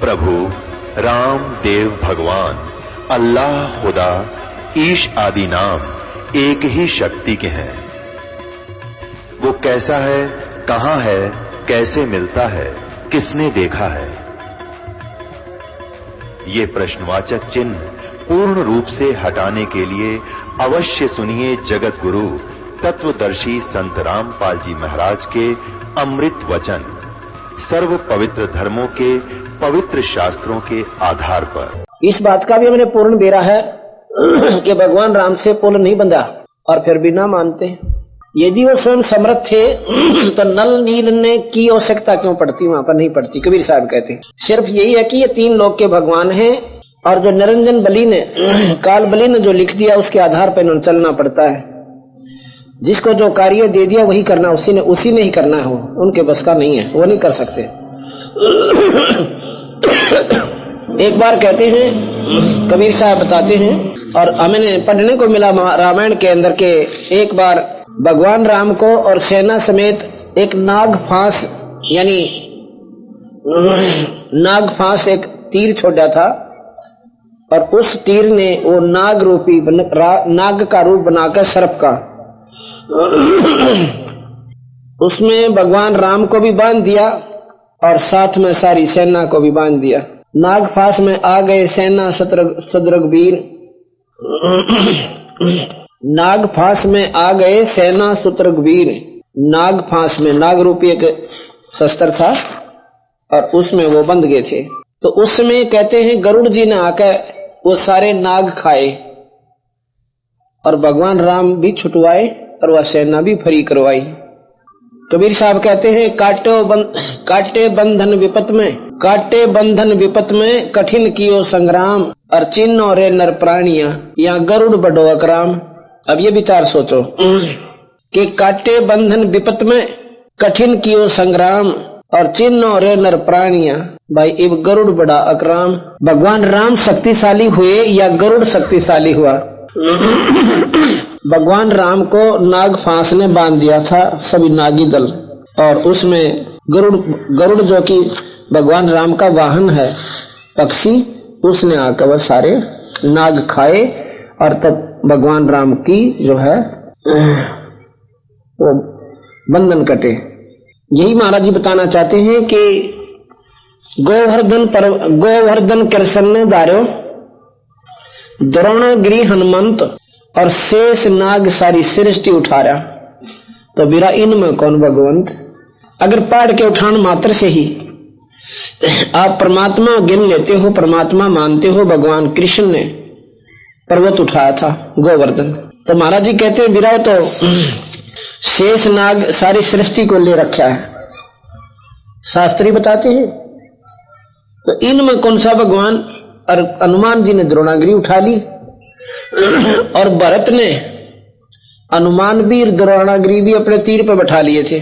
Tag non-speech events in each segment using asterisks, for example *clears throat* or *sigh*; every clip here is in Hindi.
प्रभु, राम, देव, भगवान, अल्लाह, खुदा, ईश आदि नाम एक ही शक्ति के हैं। वो कैसा है, कहाँ है, कैसे मिलता है, किसने देखा है? ये प्रश्नवाचक चिन्ह पूर्ण रूप से हटाने के लिए अवश्य सुनिए जगत गुरु तत्वदर्शी संत रामपाल जी महाराज के अमृत वचन। सर्व पवित्र धर्मों के पवित्र शास्त्रों के आधार पर। इस बात का भी हमने पूर्ण बेरा है कि भगवान राम से पुल नहीं बंधा और फिर भी ना मानते। यदि वो स्वयं समर्थ थे तो नल नील ने की आवश्यकता क्यों पड़ती? वहाँ पर नहीं पड़ती, कबीर साहब कहते सिर्फ़ यही है कि ये तीन लोग के भगवान हैं और जो निरंजन बली ने काल बली ने जो लिख दिया, उसके आधार पर इन्होंने चलना पड़ता है। जिसको जो कार्य दे दिया वही करना, उसी ने उसी ने ही करना है। उनके बस का नहीं है। वो नहीं कर सकते। एक बार कहते हैं, कबीर साहब बताते हैं, और हमें पढ़ने को मिला रामायण के अंदर के एक बार, भगवान राम को और सेना समेत एक नाग फांस, यानी नाग फांस एक तीर छोड़ा था, और उस तीर ने वो नाग रूपी नाग का रूप बनाकर सर्प का उसमें भगवान राम को भी बाँध दिया और साथ में सारी सेना को भी बाँध दिया। नागफास में आ गए सेना सदरग वीर नागफास में आ गए सेना सुत्रग वीर नागफास में नाग रूपी एक शस्त्र था और उसमें वो बंद गए थे। तो उसमें कहते हैं, गरुड़ जी ने आकर वो सारे नाग खाए और भगवान राम भी छुटवाए। और वह सेना भी फ्री करवाई। कबीर साहब कहते हैं काटे बंद, काटे बंधन विपत में काटे बंधन विपत में कठिन कियो संग्राम और चिन्ह रे नर प्राणिया या गरुड़ बडो अकराम। अब ये विचार सोचो कि काटे बंधन विपत में कठिन कियो संग्राम और चिन्ह रे नर प्राणिया भाई इब गरुड़ बड़ा अकराम। भगवान राम शक्तिशाली हुए या गरुड़ शक्तिशाली हुआ? भगवान राम को नाग फांस ने बाँध दिया था सभी नागी दल। और उसमें गरुड़ गरुड़ जो कि भगवान राम का वाहन है, पक्षी, उसने आकर वह सारे नाग खाए और तब भगवान राम की जो है, वो बंधन कटे। यही महाराज जी बताना चाहते हैं कि गोवर्धन पर गोवर्धन कृष्ण ने दारो द्रोणगिरी हनुमंत और शेष नाग सारी सृष्टि उठा रहा तो बिरा इनमें कौन भगवंत? अगर पढ़ के उठान मात्र से ही। आप परमात्मा गिन लेते हो, परमात्मा मानते हो, भगवान कृष्ण ने पर्वत उठाया था, गोवर्धन। तो महाराज जी कहते हैं, बिरा तो शेष नाग सारी सृष्टि को ले रखा है। शास्त्री बताते हैं तो इनमें कौन सा भगवान और हनुमान जी ने द्रोणागिरी उठा ली? और भरत ने हनुमान भी द्रोणागिरी भी अपने तीर पर बैठा लिए थे।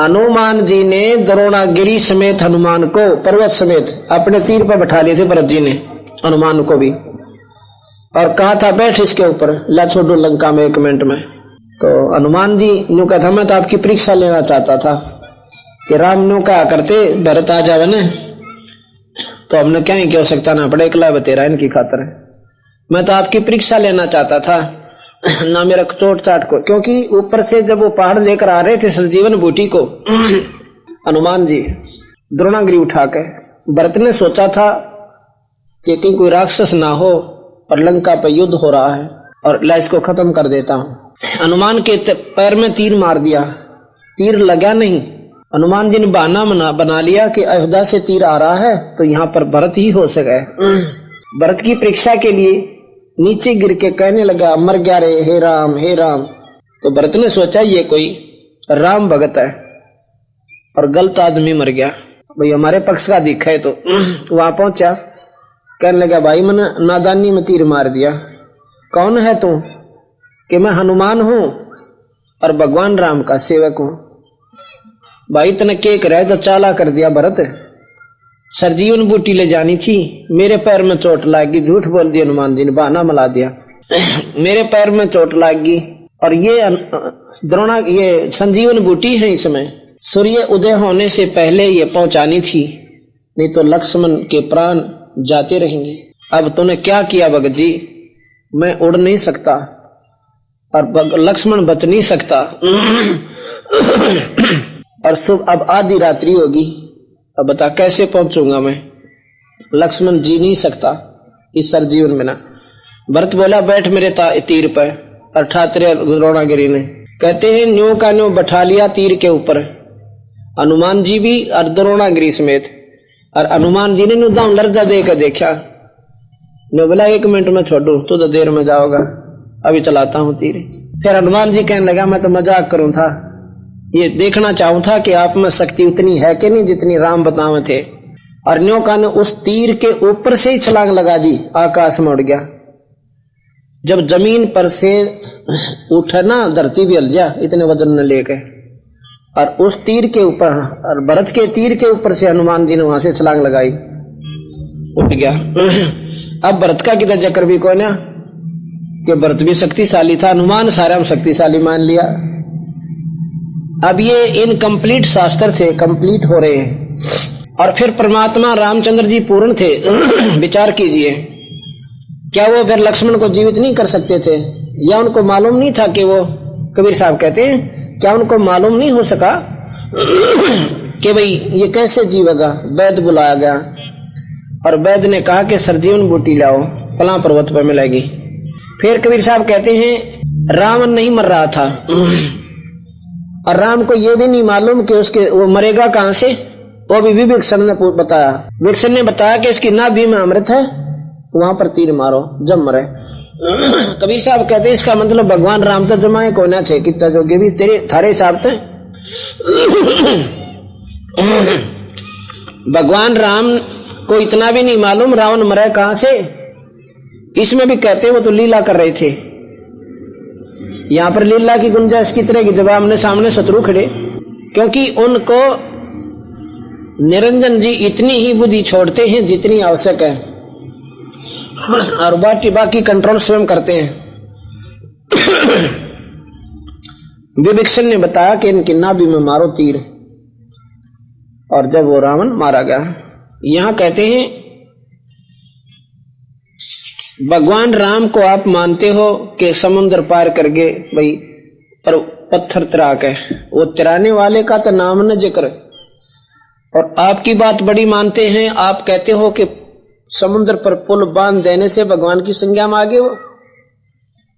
हनुमान जी ने द्रोणागिरी समेत हनुमान को, पर्वत समेत अपने तीर पर बैठा लिए थे भरत जी ने, हनुमान को भी। और कहा था, बैठ इसके ऊपर, ला लंका में एक मिनट में। तो हनुमान जी नु कहा था मैं तो आपकी परीक्षा लेना चाहता था कि राम नु कहा करते, भरत आ जावे ना। तो हमने क्या ही कह सकता, ना पड़े एकला बतेरा, इनकी खातर मैं तो आपकी परीक्षा लेना चाहता था। *clears throat* ना मेरा चोट चाट को। क्योंकि ऊपर से जब वो पहाड़ लेकर आ रहे थे संजीवन बूटी को, *clears throat* हनुमान जी द्रोणागिरी उठा के भरत ने सोचा था कि कहीं कोई राक्षस ना हो और लंका पर युद्ध हो रहा है और ला इसको खत्म कर देता हूँ। *clears throat* हनुमान के पैर में तीर मार दिया। तीर लगा नहीं। हनुमान जी ने बहाना मना बना लिया कि अयोध्या से तीर आ रहा है तो यहाँ पर भरत ही हो सके। भरत की परीक्षा के लिए नीचे गिर के कहने लगा, मर गया रे, हे राम हे राम। तो भरत ने सोचा, ये कोई राम भगत है। और गलत आदमी मर गया। भाई, हमारे पक्ष का दिखा है तो। *clears throat* वहाँ पहुँचा। कहने लगा, भाई, मैंने नादानी में तीर मार दिया। कौन है तू? कि मैं हनुमान हूँ और भगवान राम का सेवक हूँ। भाई तने के रहे तो चाला कर दिया भरत। सरजीवन बूटी ले जानी थी। मेरे पैर में चोट लाग, झूठ बोल दिया हनुमान जी ने बहाना मिला दिया। मेरे पैर में चोट लाग, और ये द्रोणा, ये संजीवन बूटी है इसमें सूर्य उदय होने से पहले ये पहुंचानी थी, नहीं तो लक्ष्मण के प्राण जाते रहेंगे। अब तूने क्या किया, भगत जी? मैं उड़ नहीं सकता, और लक्ष्मण बच नहीं सकता। और सुबह अब आधी रात्रि होगी। अब बता, कैसे पहुंचूँगा मैं? लक्ष्मण जी नहीं सकता इस सर जीवन में ना भरत बोला, बैठ मेरे तीर पर। ठात्रे द्रोणागिरी ने। कहते हैं, न्यू का न्यू बैठा लिया तीर के ऊपर। हनुमान जी भी और द्रोणागिरी समेत। और हनुमान जी ने नुदाम लर्जा दे कर देखा। ने बोला, एक मिनट में छोड़ू, तू तो देर में जाओगा। अभी चलाता हूँ तीर। फिर हनुमान जी कहने लगा, मैं तो मज़ाक करूँ था। ये देखना चाहूँ था कि आप में शक्ति उतनी है कि नहीं जितनी राम बतावे थे। अर्नियों का ने उस तीर के ऊपर से ही छलांग लगा दी, आकाश में उड़ गया। जब ज़मीन पर से उठा ना, धरती भी हल इतने वज़न ने लेके। और उस तीर के ऊपर, और भरत के तीर के ऊपर से हनुमान जी ने वहाँ से छलांग लगाई। उठ गया। अब भरत का कितना जकर भी कौन है कि भरत भी शक्तिशाली था, हनुमान सारा शक्तिशाली मान लिया। अब ये इनकम्प्लीट शास्त्र थे कंप्लीट हो रहे हैं। और फिर परमात्मा रामचंद्र जी पूर्ण थे। *clears throat* विचार कीजिए। क्या वो फिर लक्ष्मण को जीवित नहीं कर सकते थे? या उनको मालूम नहीं था कि वो, कबीर साहब कहते हैं, क्या उनको मालूम नहीं हो सका? *clears throat* कि भाई, ये कैसे जीवेगा? वैद बुलाया गया। और वैद ने कहा कि सरजीवन बूटी लाओ। फला पर्वत पर मिलेगी। फिर कबीर साहब कहते हैं, रावण नहीं मर रहा था। *clears throat* और राम को यह भी नहीं मालूम कि उसके, वो मरेगा कहाँ से? वो भी विवेक्षण ने बताया। विवेक्षण ने बताया कि इसकी नाभि में अमृत है, वहाँ पर तीर मारो, जब मरे। कबीर साहब कहते हैं, इसका मतलब भगवान राम तो जमाए को ना छे कितना जोगे भी तेरे, थारे हिसाब थे। भगवान राम को इतना भी नहीं मालूम रावण मरे कहाँ से। इसमें भी कहते हैं, वो तो लीला कर रहे थे। यहाँ पर लीला की गुंजाइश की तरह की? जब हमने सामने शत्रु खड़े, क्योंकि उनको निरंजन जी इतनी ही बुद्धि छोड़ते हैं जितनी आवश्यक है। और बाकी बाकी कंट्रोल स्वयं करते हैं। *coughs* विभिक्षण ने बताया कि इनकी नाभि में मारो तीर। और जब वो रावण मारा गया, यहाँ कहते हैं भगवान राम को आप मानते हो कि समुद्र पार कर गए भाई पर पत्थर तिराक है। वो तिराने वाले का तो नाम न ज़िक्र। और आपकी बात बड़ी मानते हैं आप कहते हो कि समुद्र पर पुल बाँध देने से भगवान की संज्ञा में आगे वो।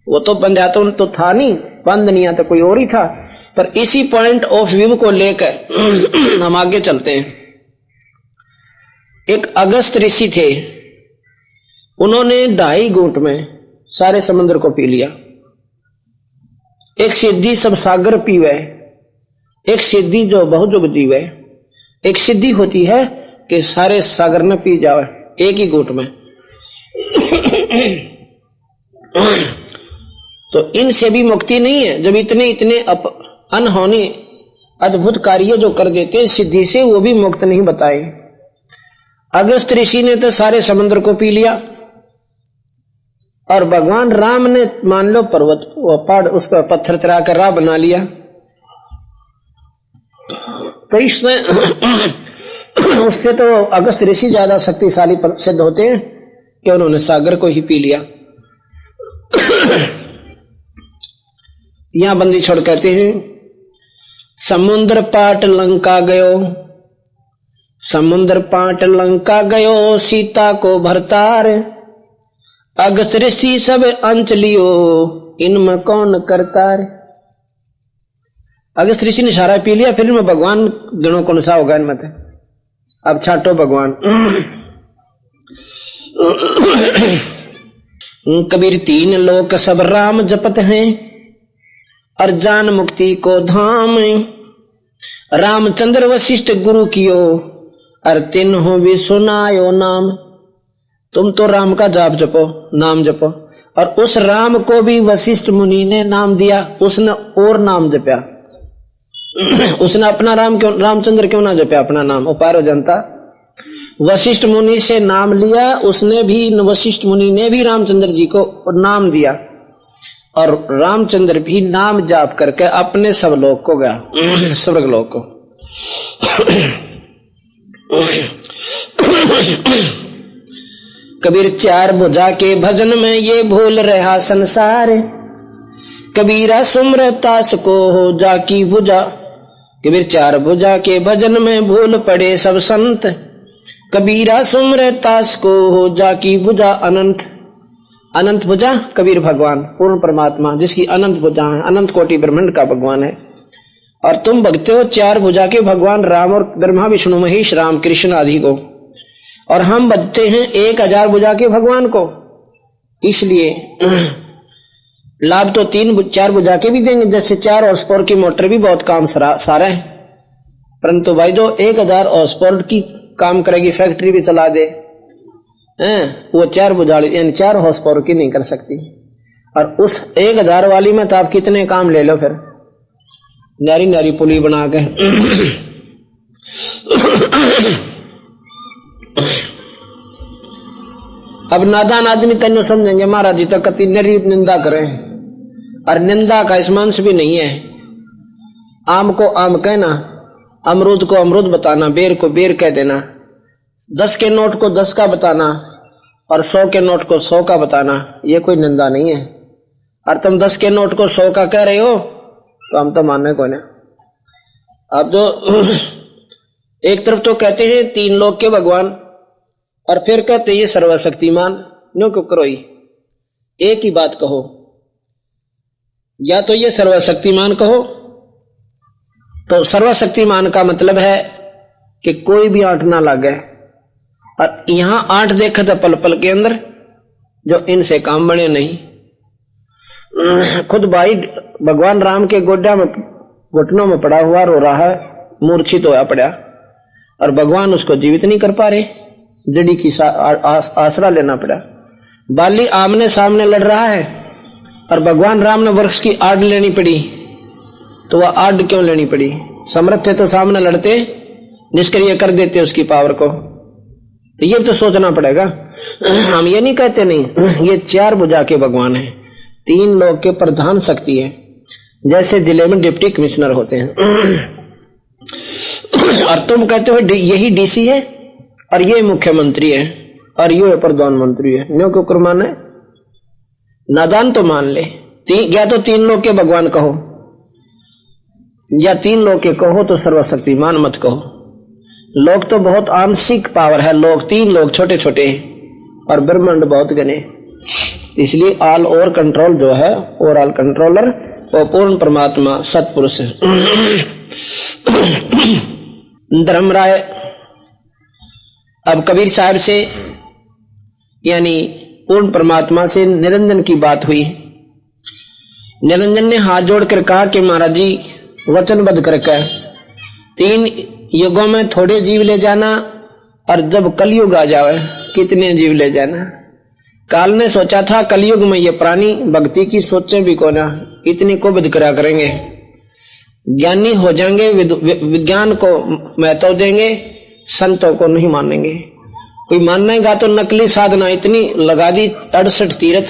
वो तो बंधा तो, था नहीं बंद नहीं तो कोई और ही था। पर इसी पॉइंट ऑफ़ व्यू को लेकर *clears throat* हम आगे चलते हैं। एक अगस्त ऋषि थे। उन्होंने ढाई घूट में सारे समुद्र को पी लिया। एक सिद्धि सब सागर पीवे, एक सिद्धि जो बहुत जीवे, एक सिद्धि होती है कि सारे सागर ने पी जावे, एक ही घूट में। तो इनसे भी मुक्ति नहीं है। जब इतने इतने अप अनहोनी अद्भुत कार्य जो कर देते हैं, सिद्धि से वो भी मुक्त नहीं बताए। अगस्त ऋषि ने तो सारे समुद्र को पी लिया। और भगवान राम ने, मान लो, पर्वत पहाड़, उस पर पत्थर चरा कर राह बना लिया। तो इसमें *clears throat* उससे तो अगस्त ऋषि ज़्यादा शक्तिशाली सिद्ध होते हैं कि उन्होंने सागर को ही पी लिया। यहाँ बंदी छोड़ कहते हैं, समुद्र पाट लंका गयो, समुद्र पाट लंका गयो, सीता को भरतार अगस्त ऋषि सब अंच लियो, इनमें कौन करता रे? अगस्त ऋषि ने सारा पी लिया, फिर इनमें भगवान गणों कौन सा होगा इनमें अब छाटो भगवान। कबीर तीन लोक सब राम जपत हैं, और जान मुक्ति को धाम रामचंद्र वशिष्ठ गुरु कियो, और तीन हो भी सुनायो नाम। तुम तो राम का जाप जपो नाम जपो। और उस राम को भी वशिष्ठ मुनि ने नाम दिया उसने और नाम जपया। *clears throat* उसने अपना राम क्यों रामचंद्र क्यों ना जपया अपना नाम? उपारो जनता। वशिष्ठ मुनि से नाम लिया उसने भी वशिष्ठ मुनि ने भी रामचंद्र जी को नाम दिया। और रामचंद्र भी नाम जाप करके अपने सब लोग को गया। *clears throat* स्वर्ग लोग को। *clears throat* कबीर चार भुजा के भजन में ये भूल रहा संसार, कबीरा सुम्र तास को हो जा की भुजा कबीर चार भुजा के भजन में भूल पड़े सब संत, कबीरा सुम्र तास को हो जा की भुजा अनंत। अनंत भुजा कबीर भगवान, पूर्ण परमात्मा, जिसकी अनंत भुजा है, अनंत कोटि ब्रह्मांड का भगवान है। और तुम भगते हो, चार भुजा के भगवान राम और ब्रह्मा, विष्णु, महेश, राम, कृष्ण आदि को। और हम बजते हैं एक हज़ार बुझा के भगवान को। इसलिए लाभ तो तीन चार बुझा के भी देंगे, जैसे चार हॉर्स पावर की मोटर भी बहुत काम सारा है। परंतु भाई जो एक हज़ार हॉर्स पावर की काम करेगी, फैक्ट्री भी चला दे, हैं, वो चार बुझाड़ यानी चार हॉर्स पावर की नहीं कर सकती। और उस एक हज़ार वाली में तो आप कितने काम ले लो फिर? नारी नारी पुली बना के। अब नादान आदमी तेन समझेंगे, महाराज जी तो कति नरी निंदा करें। और निंदा का स्मांश भी नहीं है। आम को आम कहना, अमरूद को अमरूद बताना, बेर को बेर कह देना, दस के नोट को दस का बताना, और सौ के नोट को सौ का बताना, ये कोई निंदा नहीं है। और तुम दस के नोट को सौ का कह रहे हो तो हम तो मानने को ना। अब जो *clears throat* एक तरफ़ तो कहते हैं, तीन लोग के भगवान और फिर कहते ये सर्वशक्तिमान नो क्यों करो एक ही बात कहो। या तो ये सर्वशक्तिमान कहो। तो सर्वशक्तिमान का मतलब है कि कोई भी आठ ना लागे। और यहाँ आठ देखे तो पल पल के अंदर जो इनसे काम बने नहीं। खुद भाई भगवान राम के गोड्डा में, घुटनों में पड़ा हुआ रो रहा है, मूर्छित होया पड़ा। और भगवान उसको जीवित नहीं कर पा रहे। जड़ी की आसरा लेना पड़ा। बाली आमने सामने लड़ रहा है और भगवान राम ने वृक्ष की आड़ लेनी पड़ी। तो वह आड़ क्यों लेनी पड़ी? समर्थ थे तो सामने लड़ते, निष्क्रिय कर देते उसकी पावर को। तो ये तो सोचना पड़ेगा। हम ये नहीं कहते नहीं, ये चार बुझा के भगवान है। तीन लोग के प्रधान शक्ति है। जैसे ज़िले में डिप्टी कमिश्नर होते हैं। और तुम कहते हो यही डीसी है? और ये मुख्यमंत्री है, और ये प्रधानमंत्री है। न्यो क्यों है? नादान तो मान ले। या तो तीन लोग के भगवान कहो, या तीन लोग के कहो तो सर्वशक्तिमान मत कहो। लोग तो बहुत आंशिक पावर है। लोग तीन लोग छोटे छोटे और ब्रह्मांड बहुत गने इसलिए ऑल ओवर कंट्रोल जो है ओवरऑल कंट्रोलर वो पूर्ण परमात्मा, सतपुरुष *coughs* धर्मराय अब कबीर साहब से, यानी पूर्ण परमात्मा से निरंजन की बात हुई। निरंजन ने हाथ जोड़कर कहा कि महाराज जी, वचनबद्ध करके तीन युगों में थोड़े जीव ले जाना और जब कलयुग आ जाए कितने जीव ले जाना? काल ने सोचा था, कलयुग में ये प्राणी भक्ति की सोचे भी को ना, इतनी को विध करा करेंगे। ज्ञानी हो जाएँगे विज्ञान को महत्व देंगे संतों को नहीं मानेंगे। कोई मानेगा तो नकली साधना, इतनी लगा दी, अड़सठ तीर्थ,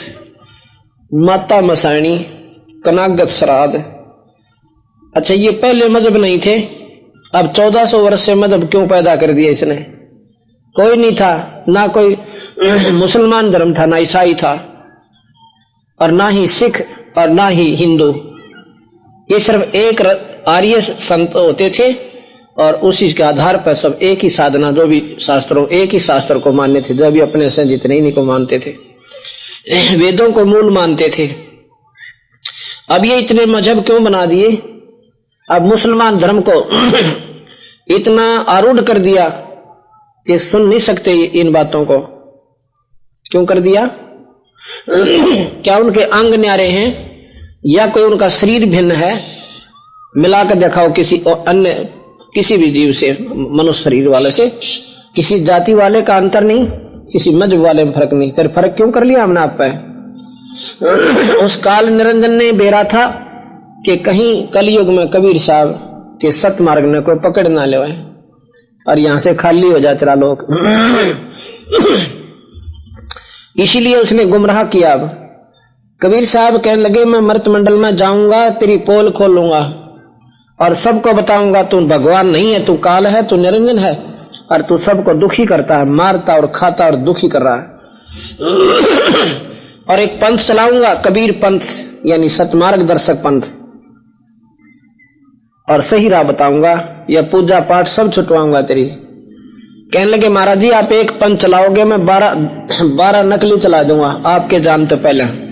माता मसाणी कनागत श्राद्ध। अच्छा ये पहले मज़हब नहीं थे, अब चौदह सौ वर्ष से मज़हब क्यों पैदा कर दिया इसने? कोई नहीं था, ना कोई *clears throat* मुसलमान धर्म था, ना ईसाई था, और ना ही सिख, और ना ही हिंदू। ये सिर्फ़ एक आर्य संत होते थे और उसी के आधार पर सब एक ही साधना, जो भी शास्त्रों, एक ही शास्त्र को मानने थे, जो भी अपने से जितने ही को मानते थे। *clears throat* वेदों को मूल मानते थे। अब ये इतने मज़हब क्यों बना दिए? अब मुसलमान धर्म को *clears throat* इतना आरूढ़ कर दिया कि सुन नहीं सकते इन बातों को। क्यों कर दिया? *clears throat* क्या उनके अंग न्यारे हैं? या कोई उनका शरीर भिन्न है? मिलाकर दिखाओ किसी अन्य किसी भी जीव से, मनुष्य शरीर वाले से, किसी जाति वाले का अंतर नहीं, किसी मज़हब वाले में फ़र्क नहीं। फिर फ़र्क क्यों कर लिया हमने आप पे? उस काल निरंजन ने बेरा था कि कहीं कलयुग में कबीर साहब के सत मार्ग ने कोई पकड़ ना ले और यहाँ से खाली हो जाए तेरा लोग इसीलिए उसने गुमराह किया। अब कबीर साहब कहने लगे, मैं मृत मंडल में जाऊँगा, तेरी पोल खोलूँगा और सबको बताऊँगा, तू भगवान नहीं है, तू काल है, तू निरंजन है। और तू सबको दुखी करता है, मारता और खाता और दुखी कर रहा है। *coughs* और एक पंथ चलाऊँगा, कबीर पंथ, यानी सतमार्ग दर्शक पंथ। और सही राह बताऊँगा, या पूजा पाठ सब छुटवाऊँगा तेरी। कहने लगे, महाराज जी, आप एक पंथ चलाओगे, मैं बारह *coughs* बारह नकली चला दूँगा, आपके जानते पहले।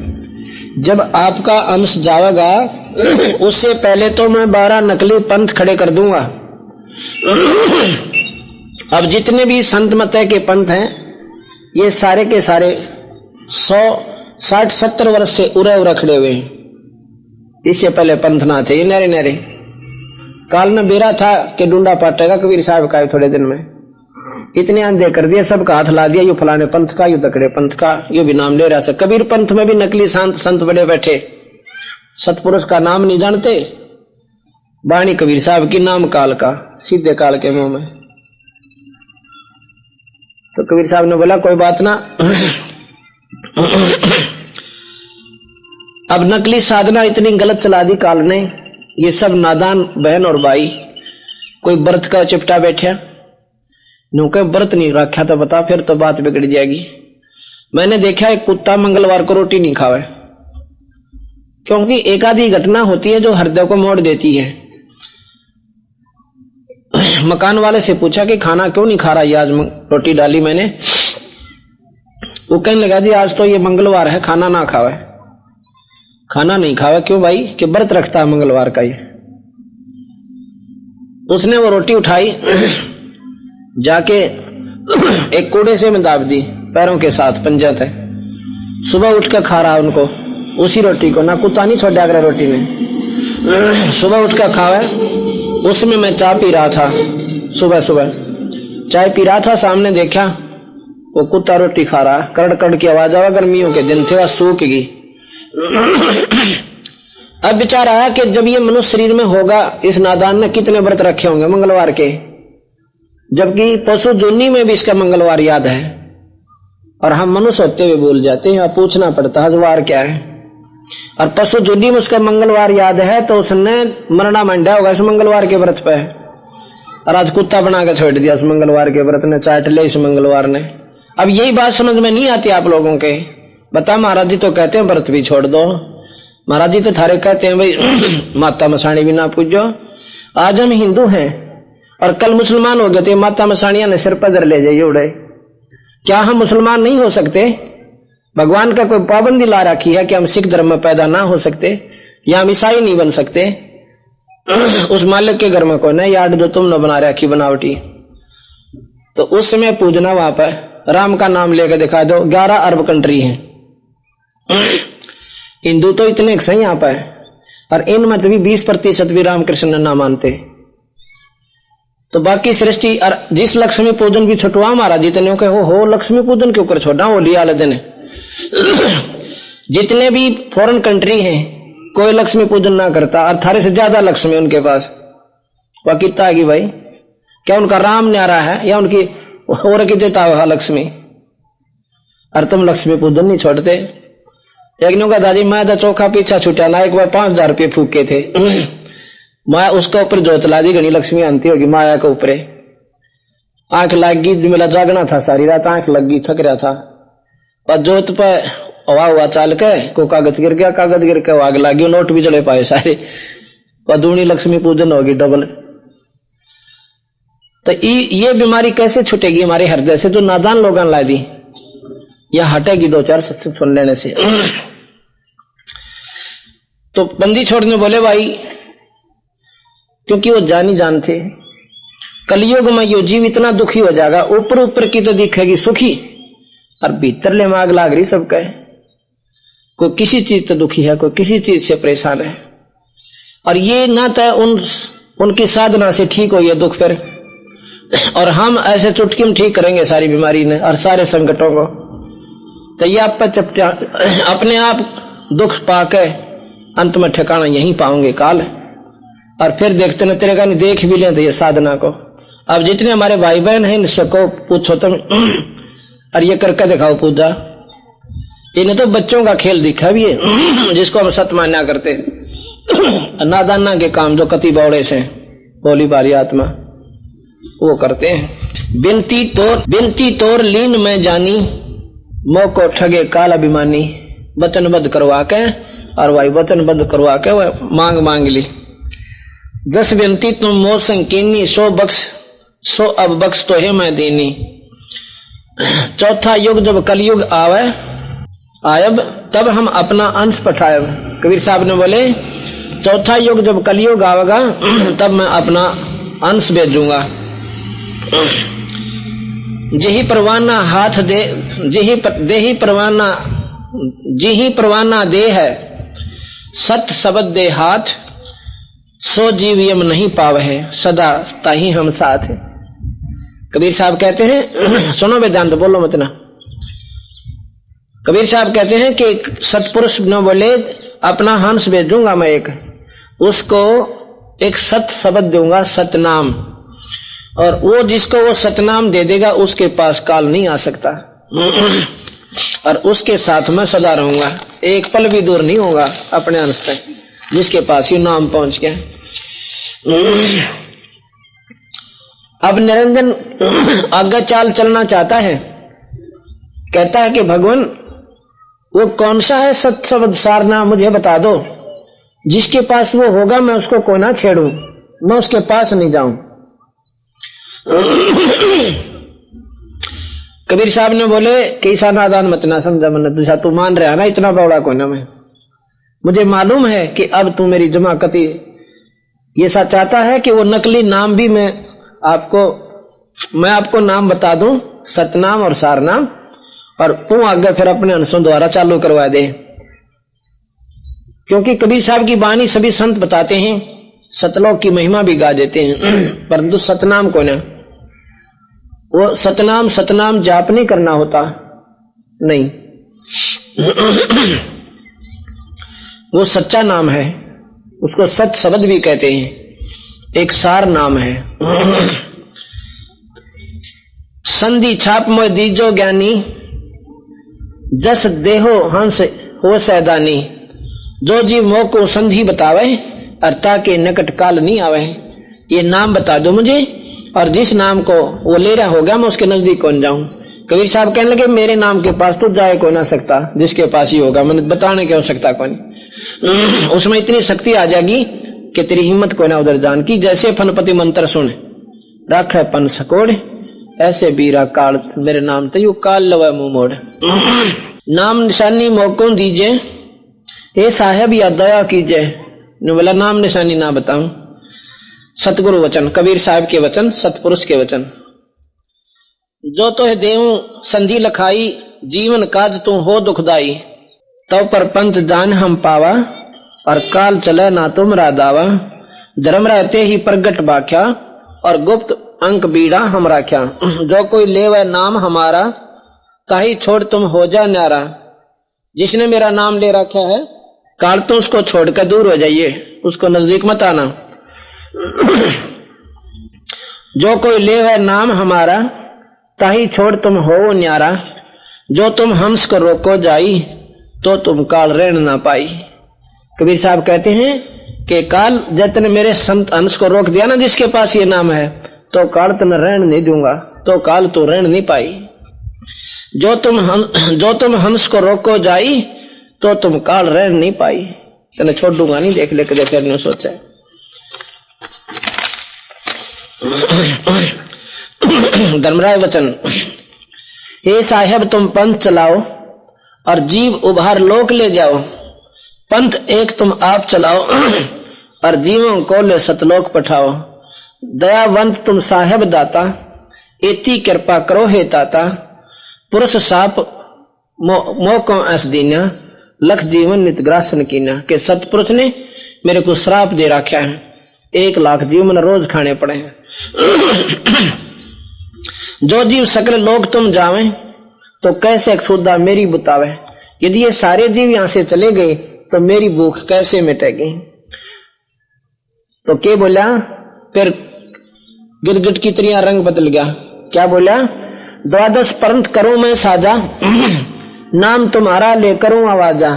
जब आपका अंश जाएगा, *clears throat* उससे पहले तो मैं बारह नकली पंथ खड़े कर दूँगा। *clears throat* अब जितने भी संत मत के पंथ हैं, ये सारे के सारे सौ, साठ, सत्तर वर्ष से उरे उरे खड़े हुए हैं। इससे पहले पंथ ना थे, ये नरे नरे काल में बेरा था कि डूडा पाटेगा, कबीर साहब का थोड़े दिन में। इतने अंधे कर दिए, सबका हाथ ला दिया, यू फलाने पंथ का, यू दकड़े पंथ का, यू भी नाम ले रहा से। कबीर पंथ में भी नकली संत संत बड़े बैठे। सतपुरुष का नाम नहीं जानते? बाणी कबीर साहब की नाम काल का, सीधे काल के मुँह में। तो कबीर साहब ने बोला, कोई बात ना। अब नकली साधना इतनी गलत चला दी काल ने, ये सब नादान बहन और भाई। कोई व्रत का चिपटा बैठा। नुके व्रत नहीं रखा तो बता, फिर तो बात बिगड़ जाएगी। मैंने देखा, एक कुत्ता मंगलवार को रोटी नहीं खावे। क्योंकि एक आधी घटना होती है जो हृदय को मोड़ देती है। मकान वाले से पूछा कि खाना क्यों नहीं खा रहा? आज रोटी डाली मैंने। वो कहने लगा, जी, आज तो ये मंगलवार है, खाना ना खावे। खाना नहीं खावे, क्यों भाई? कि व्रत रखता है मंगलवार का ये। उसने वो रोटी उठाई। जाके एक कूड़े से में दाब दी, पैरों के साथ पंजा है सुबह उठ कर खा रहा उनको, उसी रोटी को, ना कुत्ता नहीं छोड़ अगर रोटी में। सुबह उठ कर खावे, उसमें मैं चाय पी रहा था सुबह सुबह चाय पी रहा था, सामने देखा, वो कुत्ता रोटी खा रहा कड़ कड़ की आवाज़ आवा गर्मियों के दिन थे वह सूख गई। अब विचार आया कि जब ये मनुष्य शरीर में होगा, इस नादान ने कितने व्रत रखे होंगे, मंगलवार के। जबकि पशु जुन्नी में भी इसका मंगलवार याद है। और हम मनुष्य होते हुए बोल जाते हैं और पूछना पड़ता है वार क्या है? और पशु जुन्नी में उसका मंगलवार याद है तो उसने मरना मंडा होगा, इस मंगलवार के व्रत पे। और आज कुत्ता बना के छोड़ दिया उस मंगलवार के व्रत ने, चाट ले इस मंगलवार ने। अब यही बात समझ में नहीं आती आप लोगों के। बता, महाराज जी तो कहते हैं, व्रत भी छोड़ दो। महाराज जी तो थारे कहते हैं, भाई, *clears throat* माता मसाणी भी ना पूजो। आज हम हिंदू हैं और कल मुसलमान हो गए तो माता मसाणिया ने सिर पदर ले जाइए उड़े। क्या हम मुसलमान नहीं हो सकते? भगवान का कोई पाबंदी ला रखी है कि हम सिख धर्म में पैदा ना हो सकते? या हम ईसाई नहीं बन सकते? *clears throat* उस मालिक के घर में कोई ना याद जो तुम न बना रखी बनावटी। तो उस समय पूजना वहाँ पर, राम का नाम लेकर दिखा दो, ग्यारह अरब कंट्री है। *clears throat* हिंदू तो इतने सही यहाँ पर, और इनमें तो भी बीस प्रतिशत भी रामकृष्ण ना मानते। तो बाकी सृष्टि और जिस लक्ष्मी पूजन भी छुटवा महाराज जी तेने हो, हो लक्ष्मी पूजन क्यों कर छोड़ा होली वाले दिन। जितने भी फॉरेन कंट्री हैं कोई लक्ष्मी पूजन ना करता और थारे से ज़्यादा लक्ष्मी उनके पास। वह कितना आगी भाई क्या उनका राम न्यारा है या उनकी और की देता हुआ लक्ष्मी? और तुम लक्ष्मी पूजन नहीं छोड़ते। एक ने दादी मैं तो चौखा पीछा छुटा ना एक बार पाँच हज़ार रुपये फूके थे। *clears throat* मैं उसके ऊपर जोत ला दी, घनी लक्ष्मी आंती होगी माया के ऊपर। आँख लग, मेरा जागना था सारी रात, आँख लग, थक रहा था। और जोत पे हवा हुआ चाल के को कागज़ गिर गया, कागज़ गिर के आग लगी, नोट भी जले पाए सारे। और दूनी लक्ष्मी पूजन होगी डबल। तो ये बीमारी कैसे छुटेगी हमारे हृदय से? जो नादान लोग ला दी, या हटेगी दो चार सत्संग सुन लेने से। तो बंदी छोड़ने बोले, भाई क्योंकि वो जानी जान थे कलयुग में यो जीव इतना दुखी हो जाएगा, ऊपर ऊपर की तो दिखेगी सुखी, और भीतर ले माग लाग रही सब कहे। कोई किसी चीज़ तो दुखी है, कोई किसी चीज़ से परेशान है। और ये ना तो उन, उनकी साधना से ठीक हो ये दुख फिर। और हम ऐसे चुटकी में ठीक करेंगे सारी बीमारी ने, और सारे संकटों को। तो ये आप चपटा, अपने आप दुख पाके अंत में ठिकाना यहीं पाओगे काल। और फिर देखते न तेरे का देख भी लेते ये साधना को। अब जितने हमारे भाई बहन हैं, इनसे को पूछो तुम, और ये करके दिखाओ पूजा। इन्हें तो बच्चों का खेल दिखा भी है, जिसको हम सत मान्या करते नादाना के काम जो कति बौड़े से बोली बारी आत्मा, वो करते हैं। बिनती तोर बिनती तोर लीन में जानी, मोको ठगे काल अभिमानी। वचनबद्ध करवा के, और भाई वचनबद्ध करवा के वह मांग मांग ली। दस बिनती तुम मोह संकीनी सो बख्श, सो अब बख्श तो है मैं देनी। चौथा युग जब कलयुग आवे, आयब, तब हम अपना अंश पठाए कबीर साहब ने बोले, चौथा युग जब कलयुग आवेगा, तब मैं अपना अंश भेजूँगा। जिही परवाना हाथ दे, जिही दे ही परवाना, जिही परवाना दे है, सत शब्द दे हाथ सो जीव यम नहीं पाव है सदा ताही हम साथ है। कबीर साहब कहते हैं, *clears throat* सुनो वेदांत, बोलो मत ना। कबीर साहब कहते हैं कि सतपुरुष न बोले, अपना हंस भेजूँगा मैं एक। उसको एक सत शब्द दूँगा, सतनाम। और वो जिसको वो सतनाम दे देगा, उसके पास काल नहीं आ सकता। *clears throat* और उसके साथ में सदा रहूँगा। एक पल भी दूर नहीं होगा अपने अंश तक। जिसके पास ही नाम पहुँच गया। अब निरंजन आगे चाल चलना चाहता है। कहता है कि, भगवान, वो कौन सा है सत शब्द सारना, मुझे बता दो। जिसके पास वो होगा, मैं उसको को ना छेड़ू? मैं उसके पास नहीं जाऊँ। कबीर साहब ने बोले कि ईसा नादान मत समझा मन दूसरा तू मान रहा ना, इतना बड़ा को ना मैं? मुझे मालूम है कि अब तू मेरी जमा कति। ये सा चाहता है कि वो नकली नाम भी मैं आपको मैं आपको नाम बता दूँ, सतनाम और सारनाम, और तू आगे फिर अपने अंशों द्वारा चालू करवा दे। क्योंकि कबीर साहब की बाणी सभी संत बताते हैं, सतलोक की महिमा भी गा देते हैं। *clears throat* परंतु सतनाम को ना वो सतनाम सतनाम जाप नहीं करना होता। नहीं। *clears throat* वो सच्चा नाम है। उसको सच शब्द भी कहते हैं। एक सार नाम है। संधि छाप मोय दीजो ज्ञानी, जस देहो हंस हो सैदानी। जो जीव मोह को संधि बतावे अर्ता के निकट काल नहीं आवे। ये नाम बता दो मुझे, और जिस नाम को वो ले रहा होगा, मैं उसके नज़दीक कौन जाऊँ? कबीर साहब कहने लगे, मेरे नाम के पास तो जाए को ना सकता, जिसके पास ही होगा। मैंने बताने की आवश्यकता कौन उसमें इतनी शक्ति आ जाएगी कि तेरी हिम्मत को ना उधर जान की। जैसे फनपति मंत्र सुन, रख है पन सकोड़, ऐसे बीरा काल, मेरे नाम तो यू काल लवा मुँह मोड़। *clears throat* नाम निशानी मौकों दीजिए। हे साहेब, या दया कीजिए। बोला, नाम निशानी ना बताऊँ। सतगुरु वचन, कबीर साहब के वचन, सतपुरुष के वचन। जो तो है देहू संधि लखाई, जीवन काज तू हो दुखदाई तो पर पंच जान हम पावा, और काल चले ना तुमरा दावा। धर्म रहते ही प्रगट बाख्या, और गुप्त अंक बीड़ा हम राख्या। जो कोई ले वह नाम हमारा, ताही छोड़ तुम हो जा न्यारा। जिसने मेरा नाम ले रखा है, काल तो उसको छोड़कर दूर हो जाइए, उसको नज़दीक मत आना। जो कोई ले है नाम हमारा ताही छोड़ तुम हो न्यारा जो तुम हंस को रोको जाई तो तुम काल रेण ना पाई कबीर साहब कहते हैं कि काल जतने मेरे संत हंस को रोक दिया ना जिसके पास ये नाम है तो काल तुम रेण नहीं दूँगा तो काल तो रेण नहीं पाई जो तुम हं, जो तुम हंस को रोको जाई तो तुम काल रेण नहीं पाई तेने छोड़ दूँगा नहीं देख ले कदे फिर सोचा धर्मराय वचन। हे साहेब, तुम पंथ चलाओ और जीव उभार लोक ले जाओ। पंथ एक तुम आप चलाओ और जीवों को ले सतलोक पठाओ। दयावंत तुम साहेब दाता, एती कृपा करो हे ताता। पुरुष साप मोह को ऐस दीना, लख जीवन नित ग्रासन कीना। के सतपुरुष ने मेरे को श्राप दे रखा है। एक लाख जीवन रोज खाने पड़े हैं। जो जीव सकल लोग तुम जावे तो कैसे सुधा मेरी बुतावे? यदि ये सारे जीव यहाँ से चले गए तो मेरी भूख कैसे मिटेगी? तो के बोला, फिर गिरगिट की त्रिया रंग बदल गया। क्या बोला, द्वादश परंत करूँ मैं साजा, *clears throat* नाम तुम्हारा ले करूँ आवाजा।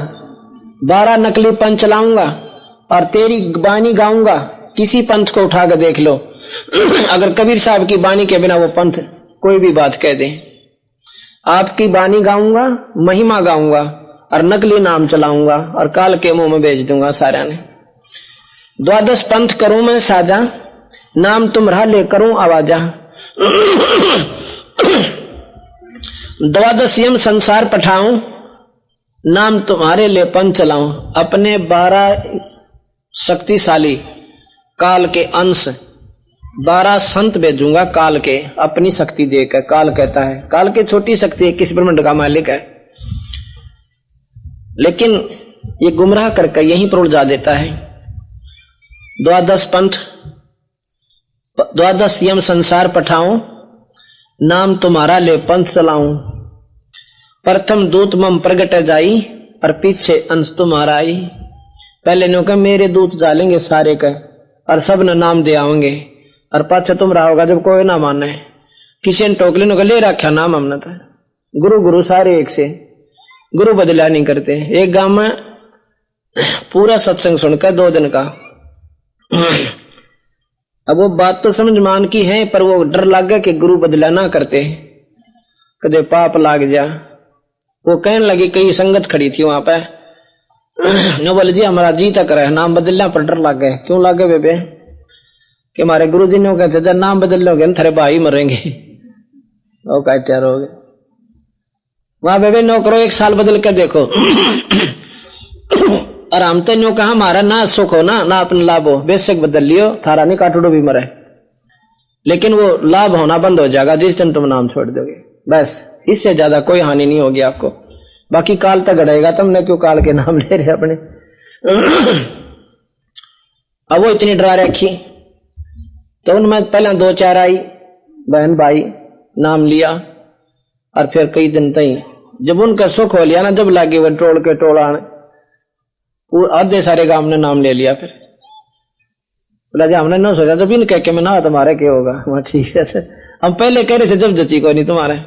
बारह नकली पंच चलाऊँगा और तेरी बानी गाऊँगा। किसी पंथ को उठाकर देख लो। *clears throat* अगर कबीर साहब की बानी के बिना वो पंथ कोई भी बात कह दे। आपकी बानी गाऊँगा, महिमा गाऊँगा, और नकली नाम चलाऊँगा, और काल के मुँह में भेज दूँगा सारा ने द्वादश पंथ करूँ मैं साजा, नाम तुम्हारा ले करूँ आवाजा। *clears throat* द्वादश यम संसार पठाऊं, नाम तुम्हारे ले पंथ चलाऊं। अपने बारह शक्तिशाली काल के अंश बारह संत भेजूँगा काल के, अपनी शक्ति देकर। काल कहता है, काल के छोटी शक्ति है, किस ब्रह्मंड का मालिक है? लेकिन ये गुमराह करके यहीं पर उलझा देता है। द्वादश पंथ, द्वादश यम संसार पठाऊं, नाम तुम्हारा ले पंथ चलाऊं। प्रथम दूत मम प्रगट जाई और पीछे अंश तुम्हारा आई। पहले नो कहा, मेरे दूत जालेंगे सारे का और सबने नाम दे आओगे। और पाछे तुम रहा होगा जब कोई ना माने। किसी ने टोकली नो ले रखा नाम हमने तो गुरु गुरु सारे एक से। गुरु बदला नहीं करते। एक गाँव में पूरा सत्संग सुनकर दो दिन का। अब वो बात तो समझ मान की है, पर वो डर लग गया कि गुरु बदला ना करते। कदे पाप लाग जा। वो कहने लगी, कई संगत खड़ी थी वहाँ पर नो बोले, जी, हमारा जी तक रहे। नाम बदलना पर डर लग। गए क्यों लग गए बेबे? कि हमारे गुरु जी ने कहते, जब नाम बदल लोगे थारे भाई मरेंगे। वो कहते रहोगे वहाँ बेबे नो करो एक साल बदल के देखो। और हम तो नो कहा हमारा ना सुख हो ना ना अपना लाभ हो, बेशक बदल लियो, थारा नहीं काटूडो भी मरे। लेकिन वो लाभ होना बंद हो जाएगा, जिस दिन तुम नाम छोड़ दोगे। बस, इससे ज़्यादा कोई हानि नहीं होगी आपको। बाकी काल तक गड़ेगा तुमने, क्यों काल के नाम ले रहे अपने? अब वो इतनी डरा रखी। तो उनमें पहले दो चार आई, बहन भाई, नाम लिया, और फिर कई दिन तई। जब उनका सुख हो लिया ना, जब लागे वो टोल के टोल आने आधे सारे गाँव ने नाम ले लिया फिर। बोला, जी, हमने न सोचा, जब इन कह के मैं ना तुम्हारे क्या होगा। *laughs* वहाँ ठीक है, सर। हम पहले कह रहे थे, जब जची को नहीं तुम्हारे।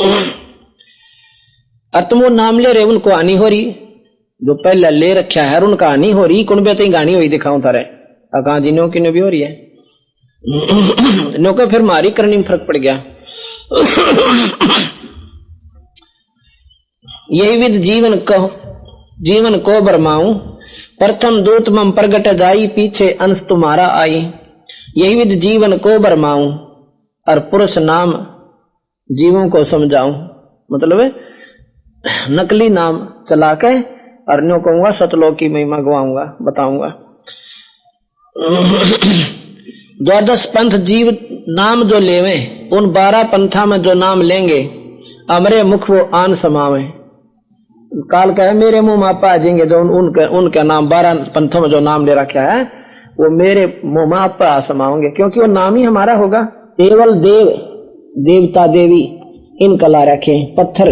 *clears throat* और तुम वो नाम ले रहे, उनको आनी हो रही। जो पहले ले रखा है उनका आनी हो रही बेहतर गानी हुई दिखाऊँ थारे कहा जी नो की भी हो रही है। नो को फिर मारी करनी में फ़र्क पड़ गया। यही विध जीवन को जीवन को बरमाऊ प्रथम दूत मम प्रगट जाई, पीछे अंश तुम्हारा आई। यही विध जीवन को बरमाऊ, और पुरुष नाम जीवों को समझाऊ। मतलब नकली नाम चला के और न्यो कहूँगा सतलोक महिमा गवाऊँगा, बताऊँगा। द्वादश पंथ जीव नाम जो लेवे उन बारह पंथा में जो नाम लेंगे अमरे मुख वो आन समावे। काल का मेरे मुँह में आपा जो उन, उनके उनके नाम बारह पंथों में जो नाम ले रखा है वो मेरे मुँह में समाओगे क्योंकि वो नाम ही हमारा होगा। केवल देव देवता देवी इनका ला रखे पत्थर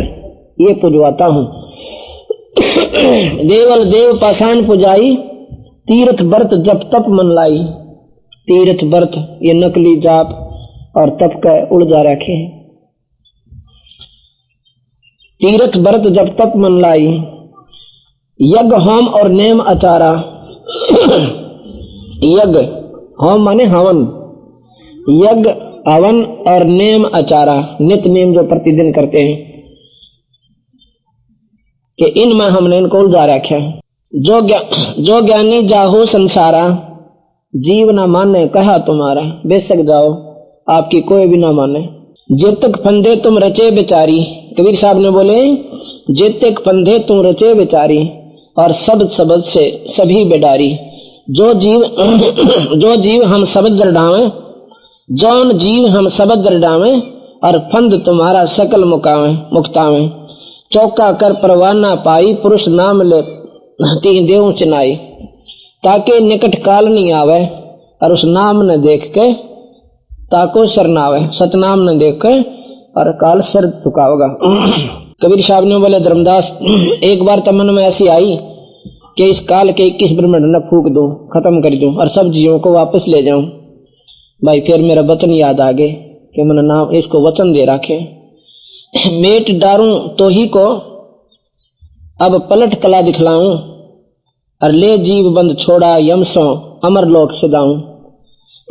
ये पुजवाता हूँ। *clears throat* देवल देव पाषाण पुजाई तीर्थ व्रत जप तप मन लाई तीर्थ व्रत ये नकली जाप और तप का उलझा रखे हैं। तीर्थ व्रत जब तप मन लाई यज्ञ होम और नेम अचारा। यज्ञ होम माने हवन। यज्ञ हवन और नेम अचारा नित्य नेम जो प्रतिदिन करते हैं। कि इनमें हमने इनको उलझा रखा जो ज्ञा, जो ज्ञानी जाहो संसारा जीव ना माने, कहा तुम्हारा? बेशक जाओ, आपकी कोई भी ना माने। जितक फंदे तुम रचे बेचारी। कबीर साहब ने बोले, जितक फंदे तुम रचे बेचारी, और सब सबद से सभी बेडारी। जो जीव *coughs* जो जीव हम सब डावे जौन जीव हम सब डावे और फंद तुम्हारा सकल मुकावे, मुक्तावे। चौका कर परवाना पाई, पुरुष नाम ले तीन देव चनाई। ताके निकट काल नहीं आवे और उस नाम ने देख के ताको शरणावे सतनाम ने देख के और काल सर झुकाओगा *clears throat* कबीर साहब ने बोले धर्मदास, *clears throat* एक बार तो मन में ऐसी आई कि इस काल के इक्कीस ब्रह्मंड न फूक दू, खत्म कर दू और सब जीवों को वापस ले जाऊँ। भाई, फिर मेरा वचन याद आ गए कि मैंने नाम, इसको वचन दे रखे। *clears throat* मेट डारू तो ही को अब पलट कला दिखलाऊं। और ले जीव बंद छोड़ा यम सो, अमर लोक सदाऊं।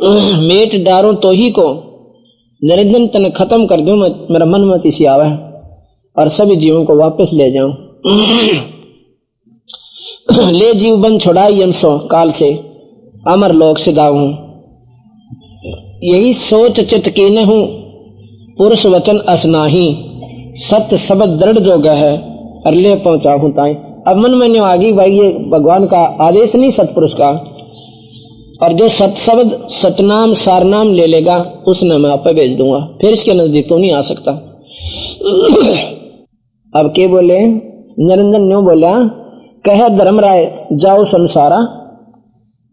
*clears throat* मेट डारो तो ही को, निरंजन तन खत्म कर दूँ मेरा मन मत इसी आवे, और सभी जीवों को वापस ले जाऊँ। *clears throat* ले जीव बन छुड़ाई यमसो काल से, अमर लोक से दाऊ यही सोच चित कीन हूँ, पुरुष वचन असनाही सत्य शब्द दृढ़ जो है, और ले पहुँचा हूँ ताई। अब मन में आगे भाई, ये भगवान का आदेश नहीं सतपुरुष का। और जो सत शब्द, सतनाम, सारनाम ले लेगा, उसने मैं आप भेज दूँगा। फिर इसके नज़दीक तो नहीं आ सकता। अब के बोले? निरंजन न्यू बोला, कह धर्म राय जाओ संसारा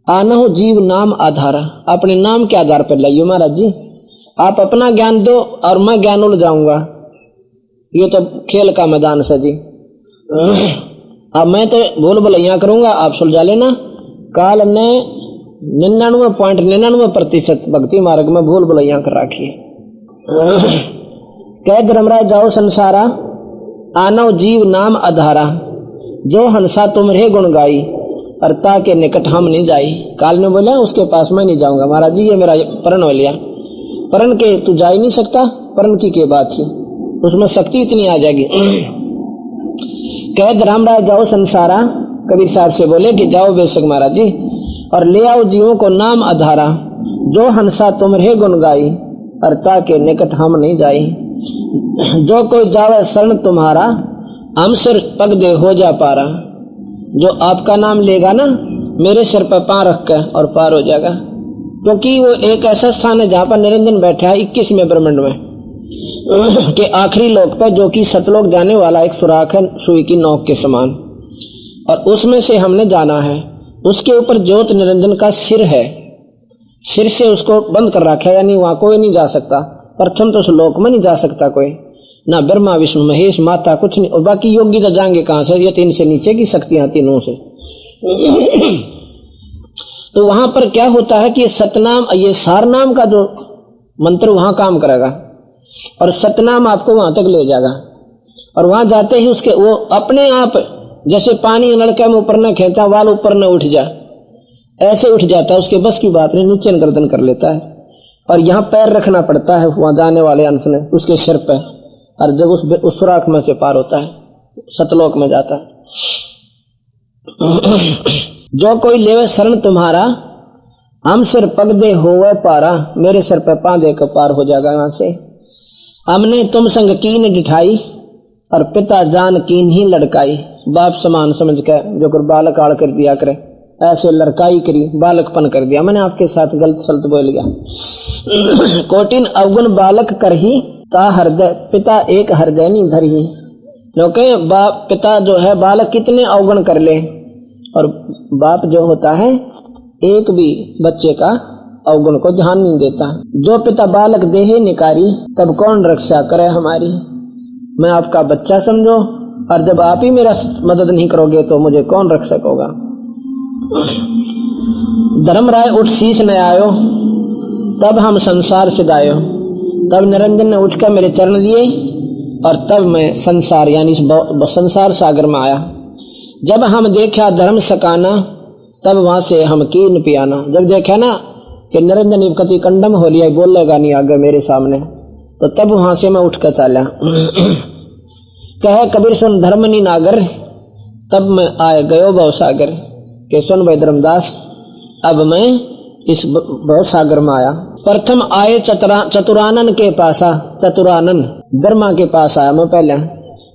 आना हो जीव नाम आधारा। अपने नाम के आधार पर लाइयो महाराज जी। आप अपना ज्ञान दो और मैं ज्ञान उड़ जाऊँगा ये तो खेल का मैदान से जी। अब मैं तो भूल भलैया करूँगा, आप सुलझा लेना। काल ने निन्यानवे पॉइंट निन्यानवे प्रतिशत भक्ति मार्ग में भूल भलैया कर रखी है। कह धर्मराज, जाओ संसारा, आनव जीव नाम अधारा। जो हंसा तुम रे गुण गाई, अर्ता के निकट हम नहीं जाई। काल ने बोला, उसके पास मैं नहीं जाऊँगा। महाराज जी, ये मेरा परण हो लिया। परण के तू जा ही नहीं सकता, परण की के बात थी? उसमें शक्ति इतनी आ जाएगी। कह राज जाओ संसारा। कबीर साहब से बोले कि, जाओ बेशक महाराज जी, और ले आओ जीवों को नाम अधारा। जो हंसा तुम रे गुण गाई अर्ता के निकट हम नहीं जाई। जो कोई जावे शरण तुम्हारा, हम सिर पग दे हो जा पारा। जो आपका नाम लेगा ना, मेरे सिर पर पा रख कर और पार हो जाएगा। क्योंकि तो वो एक ऐसा स्थान है जहाँ पर निरंजन बैठा है, इक्कीसवें ब्रह्मंड में। के आखिरी लोक पर जो कि सतलोक जाने वाला एक सुराख है, सुई की नोक के समान। और उसमें से हमने जाना है। उसके ऊपर ज्योत निरंजन का सिर है। सिर से उसको बंद कर रखा है, यानी वहाँ कोई नहीं जा सकता। प्रथम तो उस लोक में नहीं जा सकता कोई। ना ब्रह्मा, विष्णु, महेश, माता, कुछ नहीं। और बाकी योगी तो जाएँगे कहाँ से? ये तीन से नीचे की शक्तियाँ तीनों से। तो वहाँ पर क्या होता है कि सतनाम, ये सारनाम का जो मंत्र वहाँ काम करेगा। और सतनाम आपको वहाँ तक ले जाएगा। और वहाँ जाते ही उसके, वो अपने आप, जैसे पानी नलके में ऊपर न खेचा वाल ऊपर न उठ जा। ऐसे उठ जाता है, उसके बस की बात नहीं, नीचे गर्दन कर लेता है। और यहाँ पैर रखना पड़ता है, वहाँ जाने वाले अंश ने, उसके सिर पे। और जब उस उस सुराख में से पार होता है, सतलोक में जाता है। जो कोई लेवे शरण तुम्हारा, हम सिर पग दे हो पारा, मेरे सिर पे पा दे पार हो जाएगा यहाँ से। हमने तुम संग कीन डिठाई और पिता जान कीन ही लड़काई। बाप समान समझ कर जो कर बालक आड़ कर दिया करे, ऐसे लड़काई करी, बालकपन कर दिया। मैंने आपके साथ गलत सलत बोल गया *clears throat* कोटिन अवगुण बालक कर ही ता हृदय, पिता एक हृदय नहीं धर ही क्योंकि बाप, पिता जो है, बालक कितने अवगुण कर ले। और बाप जो होता है, एक भी बच्चे का अवगुण को ध्यान नहीं देता। जो पिता बालक देहे निकारी, तब कौन रक्षा करे हमारी? मैं आपका बच्चा समझो, और जब आप ही मेरा मदद नहीं करोगे तो मुझे कौन रक्षक होगा? धर्म राय उठ शीश न आयो। तब हम संसार से दायो तब निरंजन ने उठकर मेरे चरण दिए और तब मैं संसार, यानी संसार सागर में आया। जब हम देखा धर्म सकाना, तब वहाँ से हम कीन पियाना। जब देखा ना कि निरंजन कति कंडम हो लिया बोलेगा नहीं आगे मेरे सामने। तो तब वहाँ से मैं उठकर चला। कहे, कबीर सुन, धर्म नी नागर। तब मैं आए, गयो भव सागर। के सुन भाई धर्मदास, अब मैं इस भव सागर में आया। प्रथम आए चतुरानन के पासा, चतुरानन, ब्रह्मा के पास आया मैं पहले।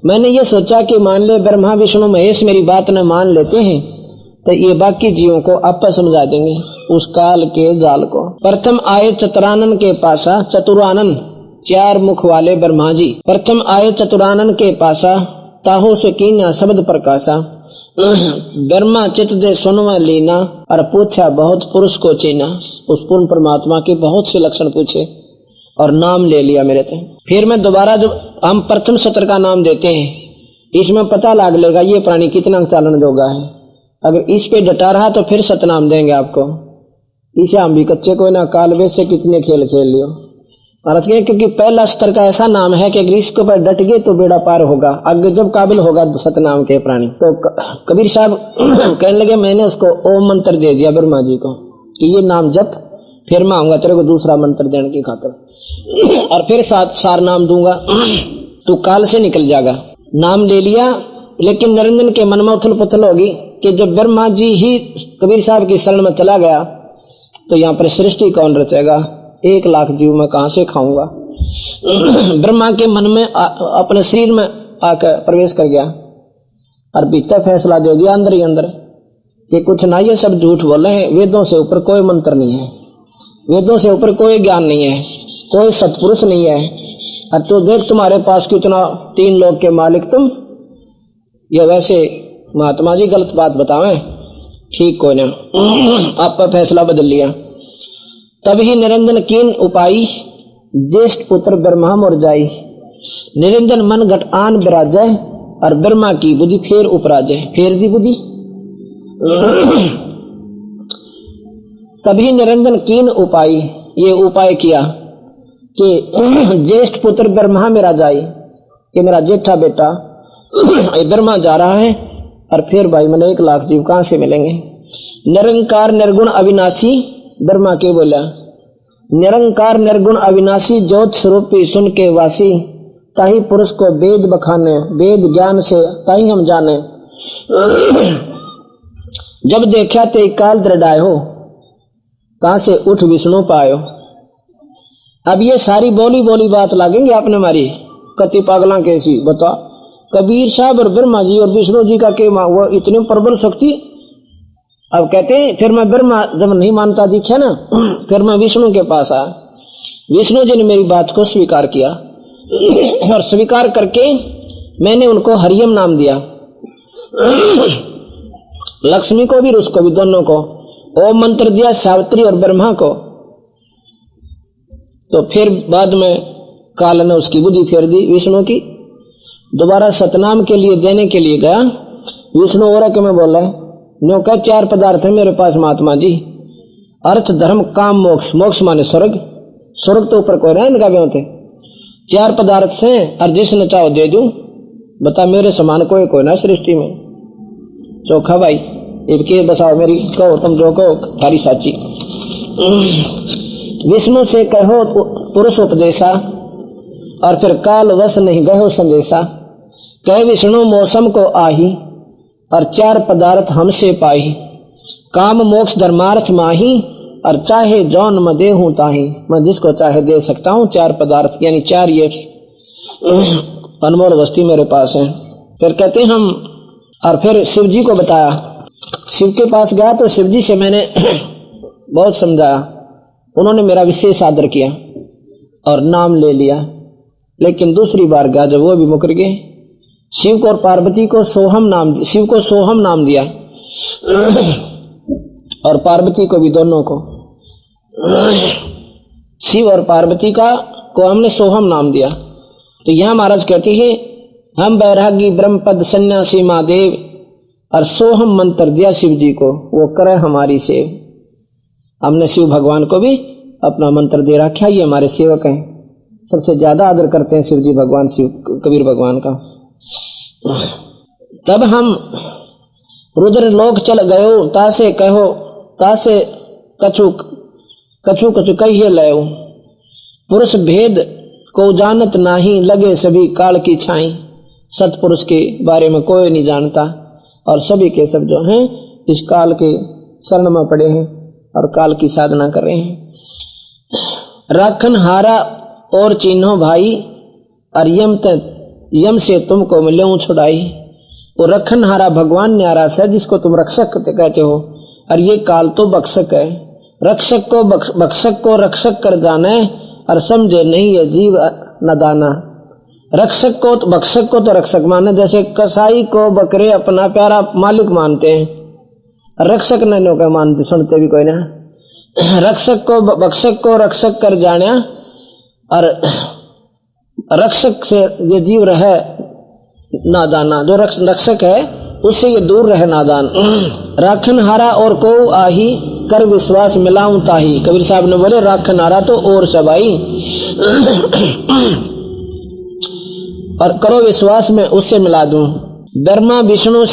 मैंने ये सोचा कि मान ले, ब्रह्मा, विष्णु, महेश मेरी बात न मान लेते हैं तो ये बाकी जीवों को आप समझा देंगे। उस काल के जाल को। प्रथम आए चतुरानन के पासा चतुरानन, चार मुख वाले ब्रह्मा जी। प्रथम आए चतुरानन के पासा ताहो से कीना शब्द प्रकाशा। *clears throat* ब्रह्मा चित दे सुनवा लीना और पूछा, बहुत पुरुष को चीना उस पूर्ण परमात्मा के बहुत से लक्षण पूछे और नाम ले लिया मेरे थे फिर मैं दोबारा जब हम प्रथम सत्र का नाम देते हैं, इसमें पता लाग लेगा ये प्राणी कितना चालन जोगा है। अगर इस पे डटा रहा तो फिर सतनाम देंगे आपको। इसे हम भी कच्चे को ना काल वे से कितने खेल खेल लियो। भारत के क्योंकि पहला स्तर का ऐसा नाम है कि अगर इसके ऊपर डट गए तो बेड़ा पार होगा, आगे जब काबिल होगा सतनाम के प्राणी। तो कबीर साहब *clears throat* कहने लगे, मैंने उसको ओम मंत्र दे दिया ब्रह्मा जी को, कि ये नाम जप, फिर मैं आऊँगा तेरे को दूसरा मंत्र देने की खातर। *clears throat* और फिर साथ सार नाम दूँगा, तू काल से निकल जाएगा नाम ले लिया, लेकिन नरेंद्र के मन में उथल पुथल होगी कि जब ब्रह्मा जी ही कबीर साहब की शरण में चला गया तो यहाँ पर सृष्टि कौन रचेगा? एक लाख जीव मैं कहा से खाऊँगा? *clears throat* ब्रह्मा के मन में आ, अपने शरीर में आकर प्रवेश कर गया। और भीतर फैसला दे दिया अंदर ही अंदर कि कुछ ना ये सब झूठ बोले हैं वेदों से ऊपर कोई मंत्र नहीं है। वेदों से ऊपर कोई ज्ञान नहीं है कोई सत्पुरुष नहीं है। और तो देख तुम्हारे पास कितना तीन लोग के मालिक तुम। ये वैसे महात्मा जी गलत बात बतावे। ठीक को ना। आप फैसला बदल लिया। तभी निरंजन कीन उपाई, ज्येष्ठ पुत्र ब्रह्मा मोर जाई। निरंजन मन घट आन विराजय और ब्रह्मा की बुद्धि फेर उपराजय फेर दी बुद्धि। तभी निरंजन कीन उपाय ये उपाय किया कि ज्येष्ठ पुत्र ब्रह्मा मेरा जाए कि मेरा जेठा बेटा ब्रह्मा जा रहा है। और फिर भाई मैंने एक लाख जीव कहाँ से मिलेंगे? निरंकार निर्गुण अविनाशी, ब्रह्मा के बोला, निरंकार निर्गुण अविनाशी ज्योत स्वरूपी सुन के वासी, ताही पुरुष को वेद बखाने, वेद ज्ञान से ताही हम जाने। जब देखा ते काल दृढ़ाए हो, कहा से उठ विष्णु पायो। अब ये सारी बोली बोली बात लागेंगे आपने मारी? कति पागला कैसी? बता कबीर साहब और ब्रह्मा जी और विष्णु जी का के वो इतनी प्रबल शक्ति। अब कहते हैं, फिर मैं ब्रह्मा जब नहीं मानता दिखा ना, *clears throat* फिर मैं विष्णु के पास आया। विष्णु जी ने मेरी बात को स्वीकार किया। *clears throat* और स्वीकार करके मैंने उनको हरियम नाम दिया। *clears throat* लक्ष्मी को भी उसको भी, दोनों को। ओम मंत्र दिया सावित्री और ब्रह्मा को। तो फिर बाद में काल ने उसकी बुद्धि फेर दी विष्णु की। दोबारा सतनाम के लिए, देने के लिए गया। विष्णु और में बोला, न्यो कह, चार पदार्थ है मेरे पास, महात्मा जी। अर्थ, धर्म, काम, मोक्ष। मोक्ष माने स्वर्ग। स्वर्ग तो ऊपर कोई ना इनका भी चार पदार्थ से और जिसने चाहो दे दू। बता, मेरे समान कोई कोई ना सृष्टि में। चोखा भाई इनके बसाओ मेरी, कहो तुम जो कहो, थारी साची। *clears throat* विष्णु से कहो, पुरुष उपदेशा और फिर काल वश नहीं गहो संदेशा। कह विष्णु, मौसम को आही और चार पदार्थ हमसे पाही। काम, मोक्ष, धर्मार्थ माही और चाहे जौन म दे हूँ ताही। मैं जिसको चाहे दे सकता हूँ चार पदार्थ, यानी चार ये अनमोल वस्ती मेरे पास है। फिर कहते हम, और फिर शिव जी को बताया। शिव के पास गया तो शिव जी से मैंने *clears throat* बहुत समझाया। उन्होंने मेरा विशेष आदर किया और नाम ले लिया। लेकिन दूसरी बार गया जब वो भी मुकर गए। शिव को और पार्वती को सोहम नाम शिव को सोहम नाम दिया। *clears throat* और पार्वती को भी दोनों को। *clears throat* शिव और पार्वती का, को हमने सोहम नाम दिया। तो यह महाराज कहते हैं, हम बैरागी ब्रह्मपद सन्यासी महादेव और सोहम मंत्र दिया शिव जी को। वो करे हमारी सेव। हमने शिव भगवान को भी अपना मंत्र दे रखा ये हमारे सेवक हैं। सबसे ज़्यादा आदर करते हैं शिव जी भगवान, शिव कबीर भगवान का। तब हम रुद्र लोक चल गयो तासे कहो तासे कछु कछु कछु कहिए लयो। पुरुष भेद को जानत नाही, लगे सभी काल की छाई। सतपुरुष के बारे में कोई नहीं जानता, और सभी के सब जो हैं, इस काल के शरण में पड़े हैं, और काल की साधना कर रहे हैं। राखन हारा और चिन्हो भाई, और यम तक यम से तुमको मिलो छुड़ाई। वो रखन हारा भगवान न्यारा है, जिसको तुम रक्षक कहते हो। और ये काल तो बक्सक है। रक्षक को बक्सक को रक्षक कर जाने और समझे नहीं ये जीव न दाना। रक्षक को तो बक्षक को तो रक्षक माने, जैसे कसाई को बकरे अपना प्यारा मालिक मानते हैं। रक्षक का मानते सुनते भी कोई ना। रक्षक को बक्षक को रक्षक कर जाने। और रक्षक से ये जीव रहे नादाना, जो रक्षक है, उससे ये दूर रहे नादान। राखन हारा और को आही कर विश्वास मिलाऊं ताही। कबीर साहब ने बोले, राखन हारा तो और सबाई और करो विश्वास, में उससे मिला दूँ। ब्रह्मा विष्णु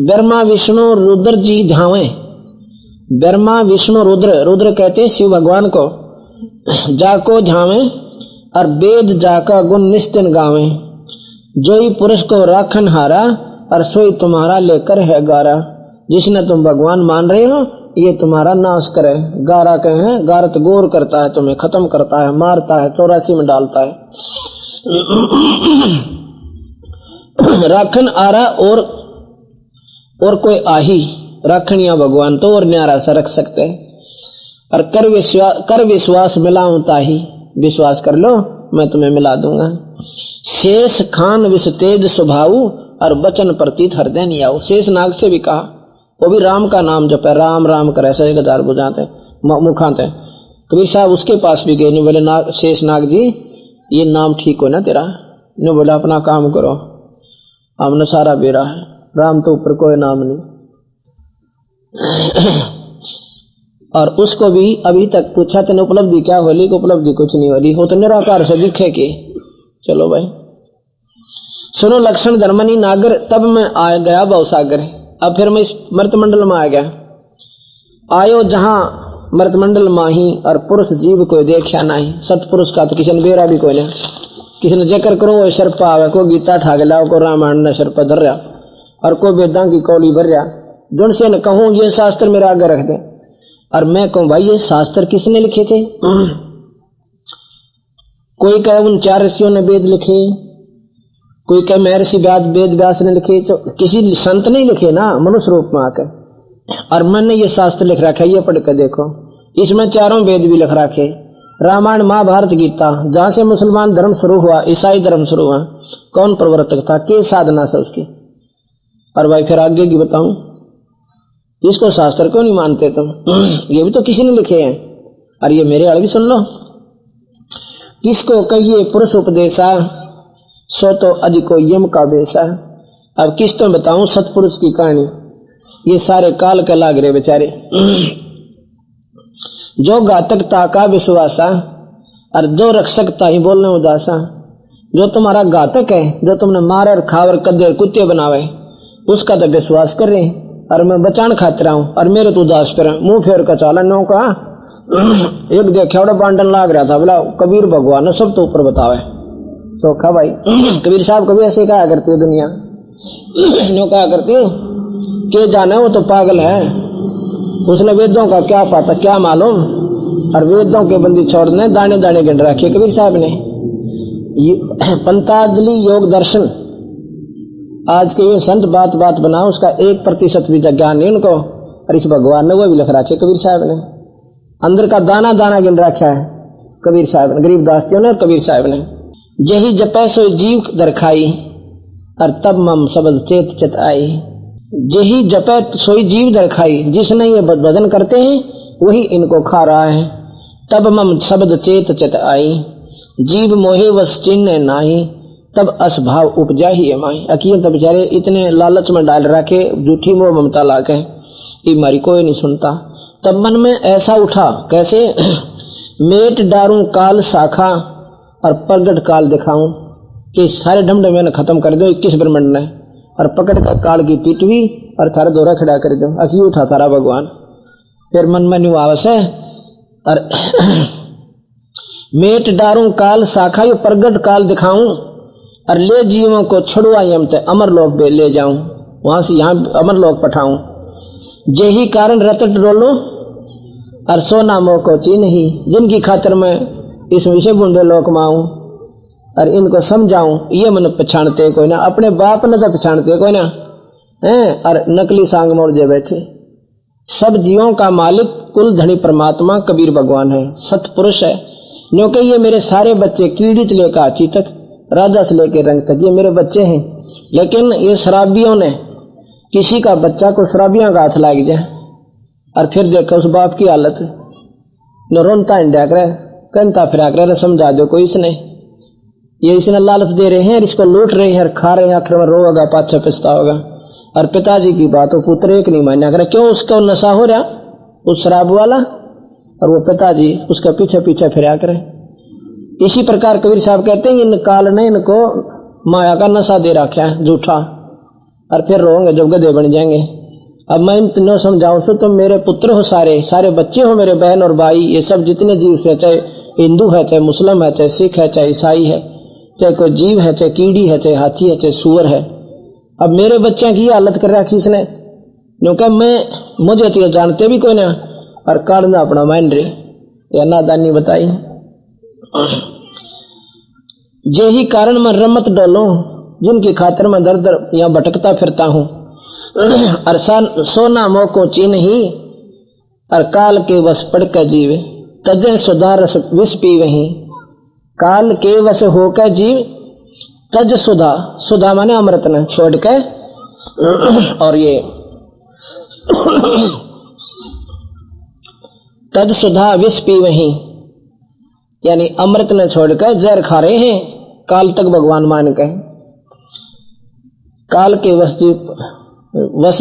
ब्रह्मा विष्णु रुद्र जी धावे। ब्रह्मा विष्णु रुद्र रुद्र कहते हैं शिव भगवान को। जाको ध्यावे और वेद जाका गुण निश्चिन गावे। जो ही पुरुष को राखन हारा और सोई तुम्हारा लेकर है गारा। जिसने तुम भगवान मान रहे हो, ये तुम्हारा नाश करे। गारा कहे, गारत गोर करता है तुम्हें, खत्म करता है, मारता है, चौरासी में डालता है। *clears throat* राखन आरा और और कोई आही, राखन या भगवान तो और न्यारा सा रख सकते। हैं और कर विश्वास कर विश्वास मिलाऊं ताही। विश्वास कर लो, मैं तुम्हें मिला दूँगा। शेष खान विष तेज स्वभाव और बचन प्रतीत हृदय नहीं आओ शेष नाग से भी कहा, वो भी राम का नाम जप है राम राम कर, ऐसा हज़ार बुझाते मुखाते। कबीर साहब उसके पास भी गए नहीं बोले, नाग, शेष नाग जी, ये नाम ठीक हो ना तेरा? ने बोला, अपना काम करो हमने सारा बेरा है, राम तो ऊपर कोई नाम नहीं। और उसको भी अभी तक पूछा, तेने उपलब्धि क्या होली को उपलब्धि कुछ नहीं होली हो तो निराकार से दिखे कि। चलो भाई। सुनो लक्षण धर्मनी नागर, तब मैं आ गया बहुसागर। अब फिर मैं इस मृतमंडल में आ गया। आयो जहाँ मृतमंडल माही और पुरुष जीव को देखा नहीं। सतपुरुष का तो किसी ने बेरा भी कोई नहीं किसी ने जकर करो, वो शर्प आवे। को गीता ठाक ला को रामायण ने शर्प धर रहा और को वेदा की कौली भर रहा जुन से न कहूँ, ये शास्त्र मेरा आगे रख दे। और मैं कहूँ, भाई, ये शास्त्र किसने लिखे थे? कोई कहे उन चार ऋषियों ने वेद लिखे, कोई कहे महर्षि व्यास, वेद व्यास ने लिखे तो किसी संत ने लिखे ना, मनुष्य रूप में आकर। और मैंने ये शास्त्र लिख रखा है, ये पढ़ कर देखो। इसमें चारों वेद भी लिख रखे। रामायण, महाभारत, गीता, जहाँ से मुसलमान धर्म शुरू हुआ, ईसाई धर्म शुरू हुआ, कौन प्रवर्तक था, के साधना से उसकी? और भाई, फिर आगे की बताऊँ इसको शास्त्र क्यों नहीं मानते तुम? *clears throat* ये भी तो किसी ने लिखे हैं। और ये मेरे भी सुन लो। किसको कहिए पुरुष उपदेशा? सो तो अधिको यम का बेसा अब किस तो बताऊँ सतपुरुष की कहानी? ये सारे काल के लाग रहे बेचारे। *clears throat* जो घातकता का विश्वासा, और जो रक्षकता ही बोलने उदासा। जो तुम्हारा घातक है, जो तुमने मार और खावर, कदे कुत्ते बनावे, उसका तो विश्वास कर रहे और मैं बचान खाते हूँ और मेरे तो उदास पर मुँह फेर का चालन नो का एक देखा बड़ा बांटन लाग रहा था, बोला, कबीर भगवान ने सब तो ऊपर बतावे। चौखा भाई, कबीर साहब कभी ऐसे कहा करती है दुनिया। नो कहा करती के जाने, वो तो पागल है। उसने वेदों का क्या पाता, क्या मालूम? और वेदों के बंदी छोड़ने दाने दाने गिन रखे कबीर साहब ने। *clears throat* पंताजलि योग दर्शन आज के ये संत बात बात बना उसका एक प्रतिशत भी ज्ञान नहीं उनको। और इस भगवान ने वो भी लिख रखे कबीर साहब ने। अंदर का दाना दाना गिन रखा है, कबीर साहब ने, गरीब दासियों ने और कबीर साहब ने। जही जपै सो जीव दरखाई और तब मम शब्द चेत चत आई। जही जपैत सोई जीव दरखाई जिसने ये भजन करते हैं, वही इनको खा रहा है। तब मम शब्द चेत चेत आई, जीव मोहे वस चिन्ह नाही। तब असभाव उपजा ही माई। अकीर तब बेचारे इतने लालच में डाल रखे जूठी मोह ममता ला के ये मारी कोई नहीं सुनता। तब मन में ऐसा उठा, कैसे? *clears throat* मेट डारू काल शाखा और प्रगट काल दिखाऊँ कि सारे ढमढ मैंने खत्म कर दो इक्कीस ब्रह्मंड ने। और पकड़ कर काल की टिटवी और थारा दौरा खड़ा कर दो अक्यू था थारा भगवान। फिर मन में निवास है। और *clears throat* मेट डारू काल शाखा यू प्रगट काल दिखाऊँ और ले जीवों को छुड़वा यम ते अमर लोक पे ले जाऊँ। वहाँ से यहाँ अमर लोक पठाऊं। ही कारण रतट डोलो और सोना मोह को ची नहीं जिनकी खातर मैं इस विषय बुंदे लोक माऊं और इनको समझाऊं। ये मन पछाणते कोई ना, अपने बाप ने तो पछाणते कोई ना, है? और नकली सांग मोड़ जे बैठे। सब जीवों का मालिक कुल धनी परमात्मा कबीर भगवान है, सतपुरुष है। क्योंकि ये मेरे सारे बच्चे कीड़ित लेकर आची तक राजा से लेकर रंग तक। ये मेरे बच्चे हैं। लेकिन ये शराबियों ने किसी का बच्चा को शराबियों का हाथ लाग जाए और फिर देखो उस बाप की हालत। न रोनता इंडिया कर कहता फिर कर समझा दो कोई इसने। ये इसने लालच दे रहे हैं इसको लूट रहे हैं और खा रहे हैं। आखिर में रोगा पाछा पिस्ता होगा। और पिताजी की बात हो पुत्र एक नहीं मान्या करे क्यों उसका नशा हो रहा? उस शराब वाला? और वो पिताजी उसका पीछे पीछे फिर करे। इसी प्रकार कबीर साहब कहते हैं, इन काल ने इनको माया का नशा दे रखा है, झूठा। और फिर रोगे जब गधे बन जाएँगे। अब मैं इन तीनों समझाऊं तो तुम मेरे पुत्र हो सारे सारे बच्चे हो मेरे बहन और भाई, ये सब जितने जीव से चाहे हिंदू है, चाहे मुस्लिम है, चाहे सिख है, चाहे ईसाई है, चाहे कोई जीव है, चाहे कीड़ी है, चाहे हाथी है, चाहे सुअर है। अब मेरे बच्चे की हालत कर रखी इसने। क्योंकि मैं, मुझे तो जानते भी कोई ना, और काटना अपना मान रहे। या नादानी बताई। यही कारण मैं रमत डोलो, जिनकी खातर मैं दर दर यहाँ भटकता फिरता हूँ। और सोना मोको चीन ही, और काल के वश पड़ कर जीव तजन सुधार विष पी वही काल के वश होकर जीव, तज सुधा सुधा माने अमृत ने छोड़ के और ये, तज सुधा विष पी वही यानी अमृत ने छोड़कर जहर खा रहे हैं, काल तक भगवान मान के काल के वश वश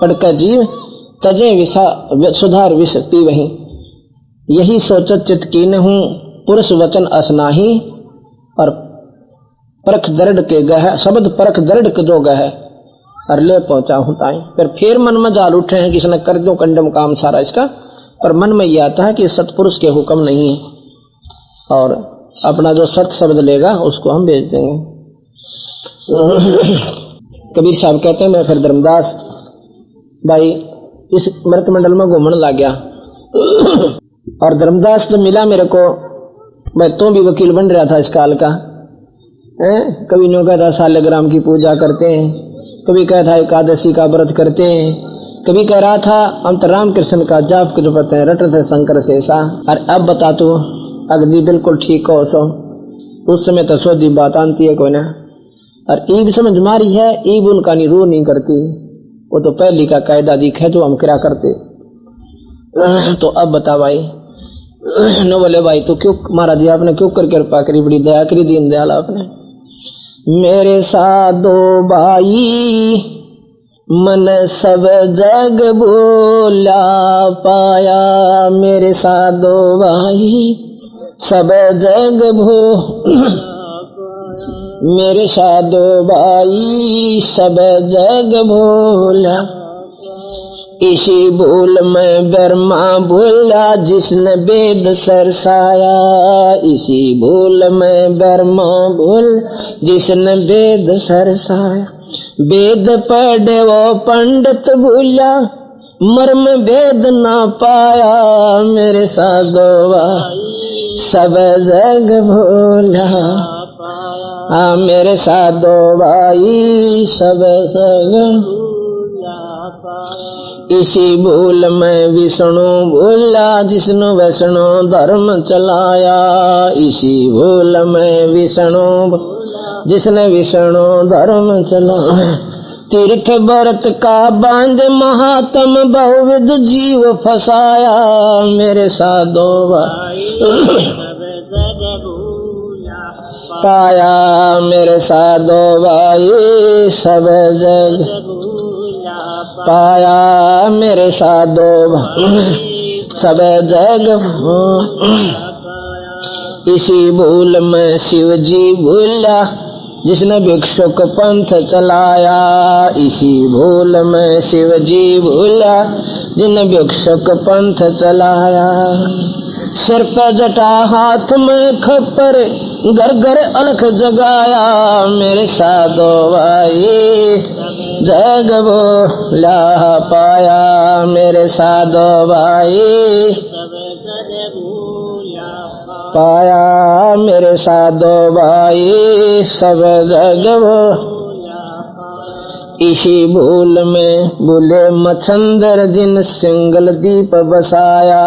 पड़कर जीव, तजे विषा, सुधार विष पी वही। यही सोचत चित की पुरुष वचन असनाही, और परख दर्द के गह, शब्द परख दर्द के जो गह, और ले पहुँचा हूँ ताई। फिर फिर मन में जाल उठे हैं कि इसने कर दो कंडम काम सारा इसका, पर मन में यह आता है कि सतपुरुष के हुक्म नहीं है। और अपना जो सत शब्द लेगा, उसको हम भेज देंगे। कबीर साहब कहते हैं, मैं फिर धर्मदास, भाई, इस मृत मंडल में घूमने लग गया। और धर्मदास तो मिला मेरे को, मैं तो भी वकील बन रहा था इस काल का। है? कभी नो कहता सालग्राम की पूजा करते हैं, कभी कहता एकादशी का व्रत करते हैं, कभी कह रहा था हम तो राम कृष्ण का जाप के पते हैं रटते शंकर से ऐसा और अब बता तू अगली बिल्कुल ठीक हो सो। उस समय तो सोधी बात आती है कोई ना। और ईब समझ मारी है, ईब उनका नहीं रू नहीं करती। वो तो पहली का कायदा दिखे तो हम क्या करते। तो अब बता भाई। न बोले भाई तो क्यों महाराज जी आपने? क्यों कर कृपा करी? बड़ी दया करी दीन दयाल आपने। मेरे साथ दो भाई, मन सब जग बोला पाया। मेरे साथ दो भाई सब जग भो। मेरे साधो भाई, सब जग भोला। इसी भूल में बर्मा भूला, जिसने वेद सरसाया इसी भूल में बर्मा भूल, जिसने वेद सरसाया वेद पढ़े वो पंडित भूला। मर्म वेद ना पाया, मेरे साधोवा सब जग भूला। हाँ मेरे साधो भाई, सब जग इसी भूल में विष्णु भूला, जिसनु वैष्णु धर्म चलाया। इसी भूल में विष्णु जिसने विष्णु धर्म चलाया। तीर्थ भरत का बाँध महात्म बहुविध जीव फसाया। मेरे साधो पाया मेरे साधो भाई सब जग। पाया मेरे साधो सब जग। इसी भूल में शिव जी भूला जिसने भिक्षुक पंथ चलाया, इसी भूल में शिव जी भूला, जिन भिक्षुक पंथ चलाया। सिर पर जटा हाथ में खपर घर घर अलख जगाया, मेरे साधो भाई जग बोला पाया, मेरे साधो भाई। पाया मेरे साधो भाई, सब जग इसी भूल में भूले मछंदर जिन सिंगल दीप बसाया।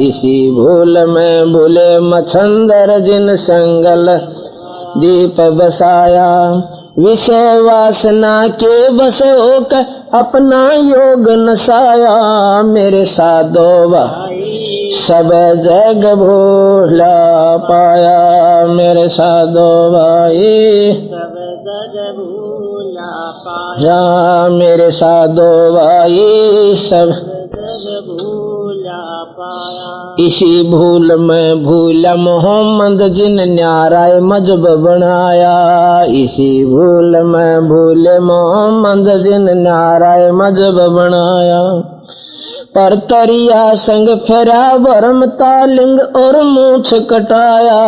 इसी भूल में भूले मछंदर जिन सिंगल दीप बसाया। विषय वासना के बस होकर अपना योग नसाया। मेरे साधो सब जग भूला पाया मेरे साधो भाई। सब जग भूला पाया। मेरे साधो भाई सब। जग भूला इसी भूल में भूला मोहम्मद जिन न्याराय मजब बनाया। इसी भूल में भूले मोहम्मद जिन न्याराय मजब बनाया। पर तरिया संग फेरा बरम तालिंग और मूछ कटाया।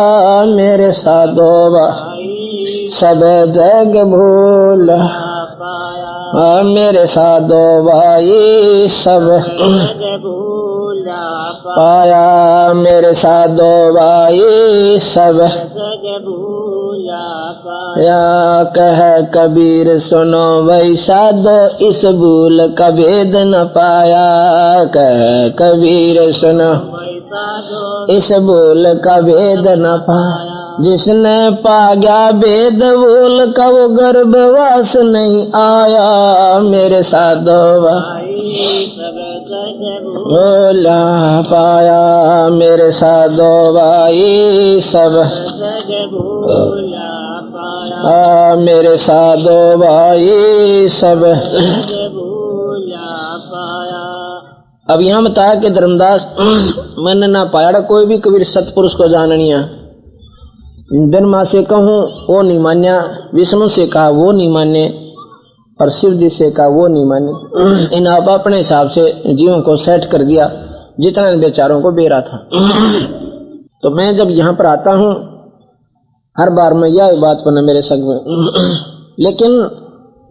मेरे साधोबा सब जग भूल। आ, मेरे साधो भाई सब पाया। मेरे साधो भाई सब या कह कबीर सुनो भाई साधो इस भूल का भेद न पाया। कह कबीर सुनो, इस भूल का भेद न पाया। जिसने पा गया भेद, भूल का वो गर्भवास नहीं आया। मेरे साधो बोला पाया, मेरे साधो भाई, सब आ, मेरे साधो भाई सब। अब यहाँ बताया कि धर्मदास मन ना पाया कोई भी कबीर सतपुरुष को जाननिया। ब्रह्मा से कहूँ वो नहीं मान्या। विष्णु से कहा वो नहीं माने और शिव जी से कहा वो नहीं माने इन आप अपने हिसाब से जीवों को सेट कर दिया जितना इन बेचारों को बेरा था। तो मैं जब यहाँ पर आता हूँ हर बार मैं यह बात बना मेरे संग में। लेकिन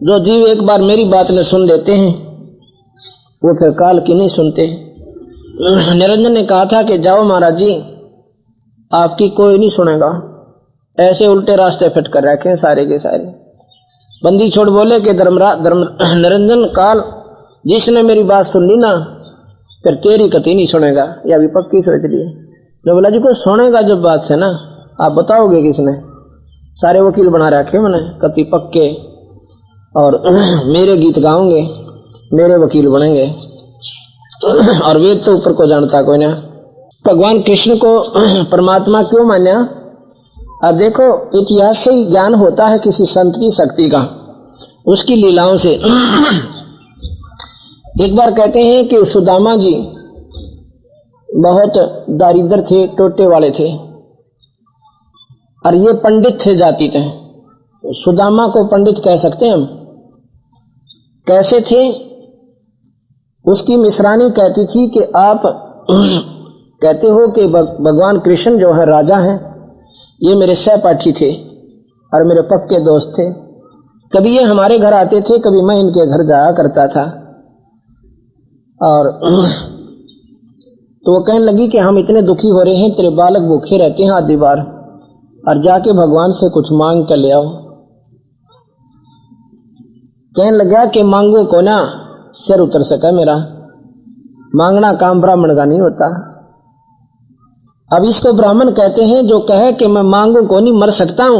जो जीव एक बार मेरी बात ने सुन लेते हैं, वो फिर काल की नहीं सुनते। निरंजन ने कहा था कि जाओ महाराज जी, आपकी कोई नहीं सुनेगा। ऐसे उल्टे रास्ते फिट कर रखे हैं सारे के सारे। बंदी छोड़ बोले कि धर्मरा, धर्म, निरंजन काल, जिसने मेरी बात सुन ली ना, फिर तेरी कति नहीं सुनेगा। ये अभी पक्की सोच ली जो बोला जी को सुनेगा जब बात से ना? आप बताओगे किसने? सारे वकील बना रखे मैंने, कति पक्के। और *clears throat* मेरे गीत गाओगे मेरे वकील बनेंगे। और वेद तो ऊपर को जानता कोई ना। भगवान कृष्ण को *clears throat* परमात्मा क्यों मान्या? अब देखो, इतिहास से ही ज्ञान होता है किसी संत की शक्ति का। उसकी लीलाओं से। *clears throat* एक बार कहते हैं कि सुदामा जी बहुत दारिद्र थे, टोटे वाले थे। और ये पंडित थे जाति थे सुदामा को पंडित कह सकते हैं हम। कैसे थे? उसकी मिश्रानी कहती थी कि आप *clears throat* कहते हो कि भगवान कृष्ण जो है राजा हैं। ये मेरे सहपाठी थे और मेरे पक्के दोस्त थे। कभी ये हमारे घर आते थे, कभी मैं इनके घर जाया करता था। और *clears throat* तो वो कहने लगी कि हम इतने दुखी हो रहे हैं, तेरे बालक भूखे रहते हैं आदि बार। और जाके भगवान से कुछ मांग कर ले आओ। कहने लगा कि मांगो को ना, सिर उतर सका मेरा। मांगना काम ब्राह्मण का नहीं होता। अब इसको ब्राह्मण कहते हैं, जो कहे कि मैं मांगू को नहीं, मर सकता हूँ।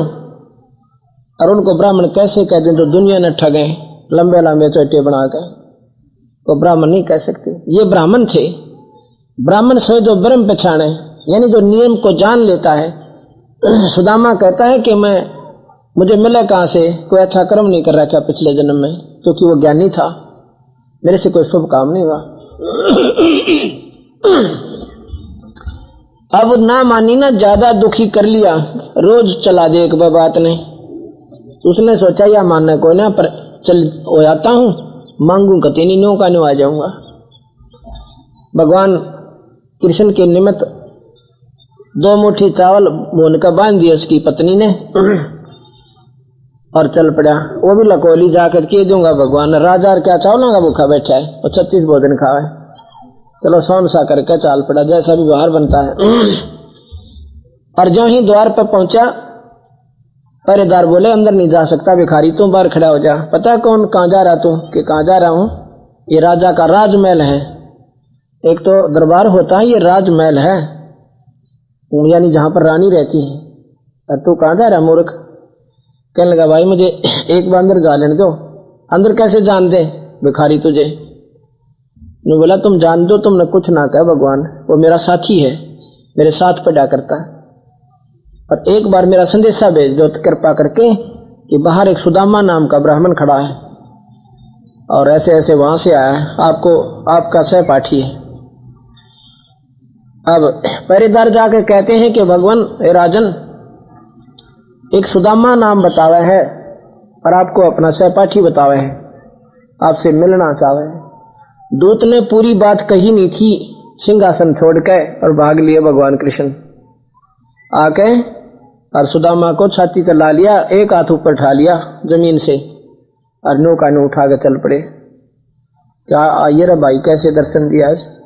और उनको ब्राह्मण कैसे कहते हैं, जो दुनिया ने ठगे, लंबे लंबे चोटे बना के। वो ब्राह्मण नहीं कह सकते। ये ब्राह्मण थे। ब्राह्मण से जो ब्रह्म पछाणे यानी जो नियम को जान लेता है *clears throat* सुदामा कहता है कि मैं, मुझे मिला कहाँ से? कोई अच्छा कर्म नहीं कर रहा था पिछले जन्म में, क्योंकि वो ज्ञानी था। मेरे से कोई शुभ काम नहीं हुआ। *clears throat* अब ना मानी, ना ज़्यादा दुखी कर लिया। रोज चला दे एक बार बात ने। उसने सोचा, या मानना कोई ना, पर चल, हो जाता हूँ। मांगू कति नहीं नो का नो आ जाऊँगा। भगवान कृष्ण के निमित्त दो मुट्ठी चावल भून का बाँध दिया उसकी पत्नी ने। और चल पड़ा। वो भी लकोली जाकर के दूँगा, भगवान। राजा और क्या चावलों का भूखा बैठा है? और छत्तीस भोजन खावे। चलो सोन सा करके चाल पड़ा। जैसा भी बाहर बनता है। और जो ही द्वार पर पहुँचा पहरेदार बोले, अंदर नहीं जा सकता, भिखारी, तू बाहर खड़ा हो जा। पता कौन, कहाँ जा रहा तू? कि कहाँ जा रहा हूँ? ये राजा का राजमहल है। एक तो दरबार होता है, ये राजमहल है। यानी जहाँ पर रानी रहती है। और तू कहाँ जा रहा मूर्ख? कहने लगा, भाई, मुझे एक बार अंदर जा लेने दो। अंदर कैसे जान दे भिखारी तुझे? बोला, तुम जान दो, तुमने कुछ ना कहा भगवान। वो मेरा साथी है, मेरे साथ पड़ा करता है। और एक बार मेरा संदेशा भेज दो, कृपा करके कि बाहर एक सुदामा नाम का ब्राह्मण खड़ा है और ऐसे ऐसे वहाँ से आया है। आपको, आपका सहपाठी है। अब पहरेदार जाके कहते हैं कि भगवान राजन, एक सुदामा नाम बतावे है और आपको अपना सहपाठी बतावे है। आपसे मिलना चाहे। दूत ने पूरी बात कही नहीं थी। सिंहासन छोड़ के और भाग लिए भगवान कृष्ण। आके और सुदामा को छाती चला लिया, एक हाथ ऊपर उठा लिया ज़मीन से और नौका ने उठा के चल पड़े। क्या, आइए रे भाई, कैसे दर्शन दिया आज?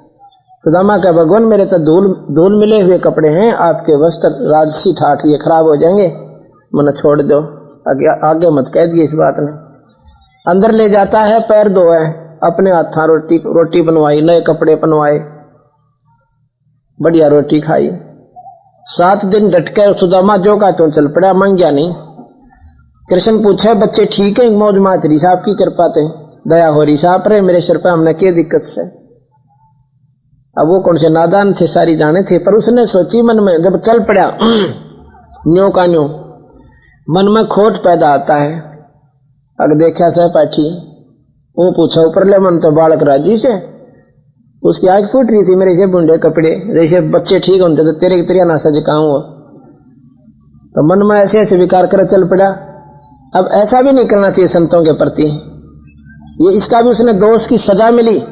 सुदामा का भगवान मेरे तो धूल धूल मिले हुए कपड़े हैं आपके वस्त्र राजसी ठाठ ये खराब हो जाएँगे। मन छोड़ दो। आगे, आगे मत कह दिए इस बात ने। अंदर ले जाता है पैर दो है। अपने हाथा रोटी रोटी बनवाई नए कपड़े बनवाए। बढ़िया रोटी खाई। सात दिन डटके सुदामा जो का तो चल पड़ा मंग्या नहीं। कृष्ण पूछे बच्चे ठीक है? मौज माचरी साहब की कृपा थे दया हो रही साहब रे मेरे सिर पर हमने क्या दिक्कत से? अब वो कौन से नादान थे, सारी जाने थे, पर उसने सोची मन में, जब चल पड़ा, न्यो का न्यो, मन में खोट पैदा आता है। अगर देखा सह सहपाठी वो पूछा, ऊपर ले मन तो बालक राज़ी से? उसकी आग फूट रही थी मेरे से बुंडे कपड़े। जैसे बच्चे ठीक होते तो तेरे तेरिया ना सज वो? तो मन में ऐसे ऐसे विकार कर चल पड़ा। अब ऐसा भी नहीं करना चाहिए संतों के प्रति। ये इसका भी उसने दोष की सजा मिली।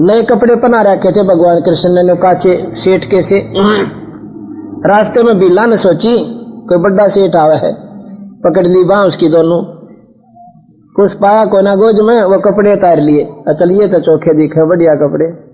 नए कपड़े पहना रखे थे भगवान कृष्ण ने काचे सेठ के से। रास्ते में बिल्ला ने सोची, कोई बड़ा सेठ आवा है। पकड़ ली बाह उसकी दोनों। कुछ पाया कोना गोज में, वो कपड़े उतार लिए। चलिए तो चौखे दिखे, बढ़िया कपड़े।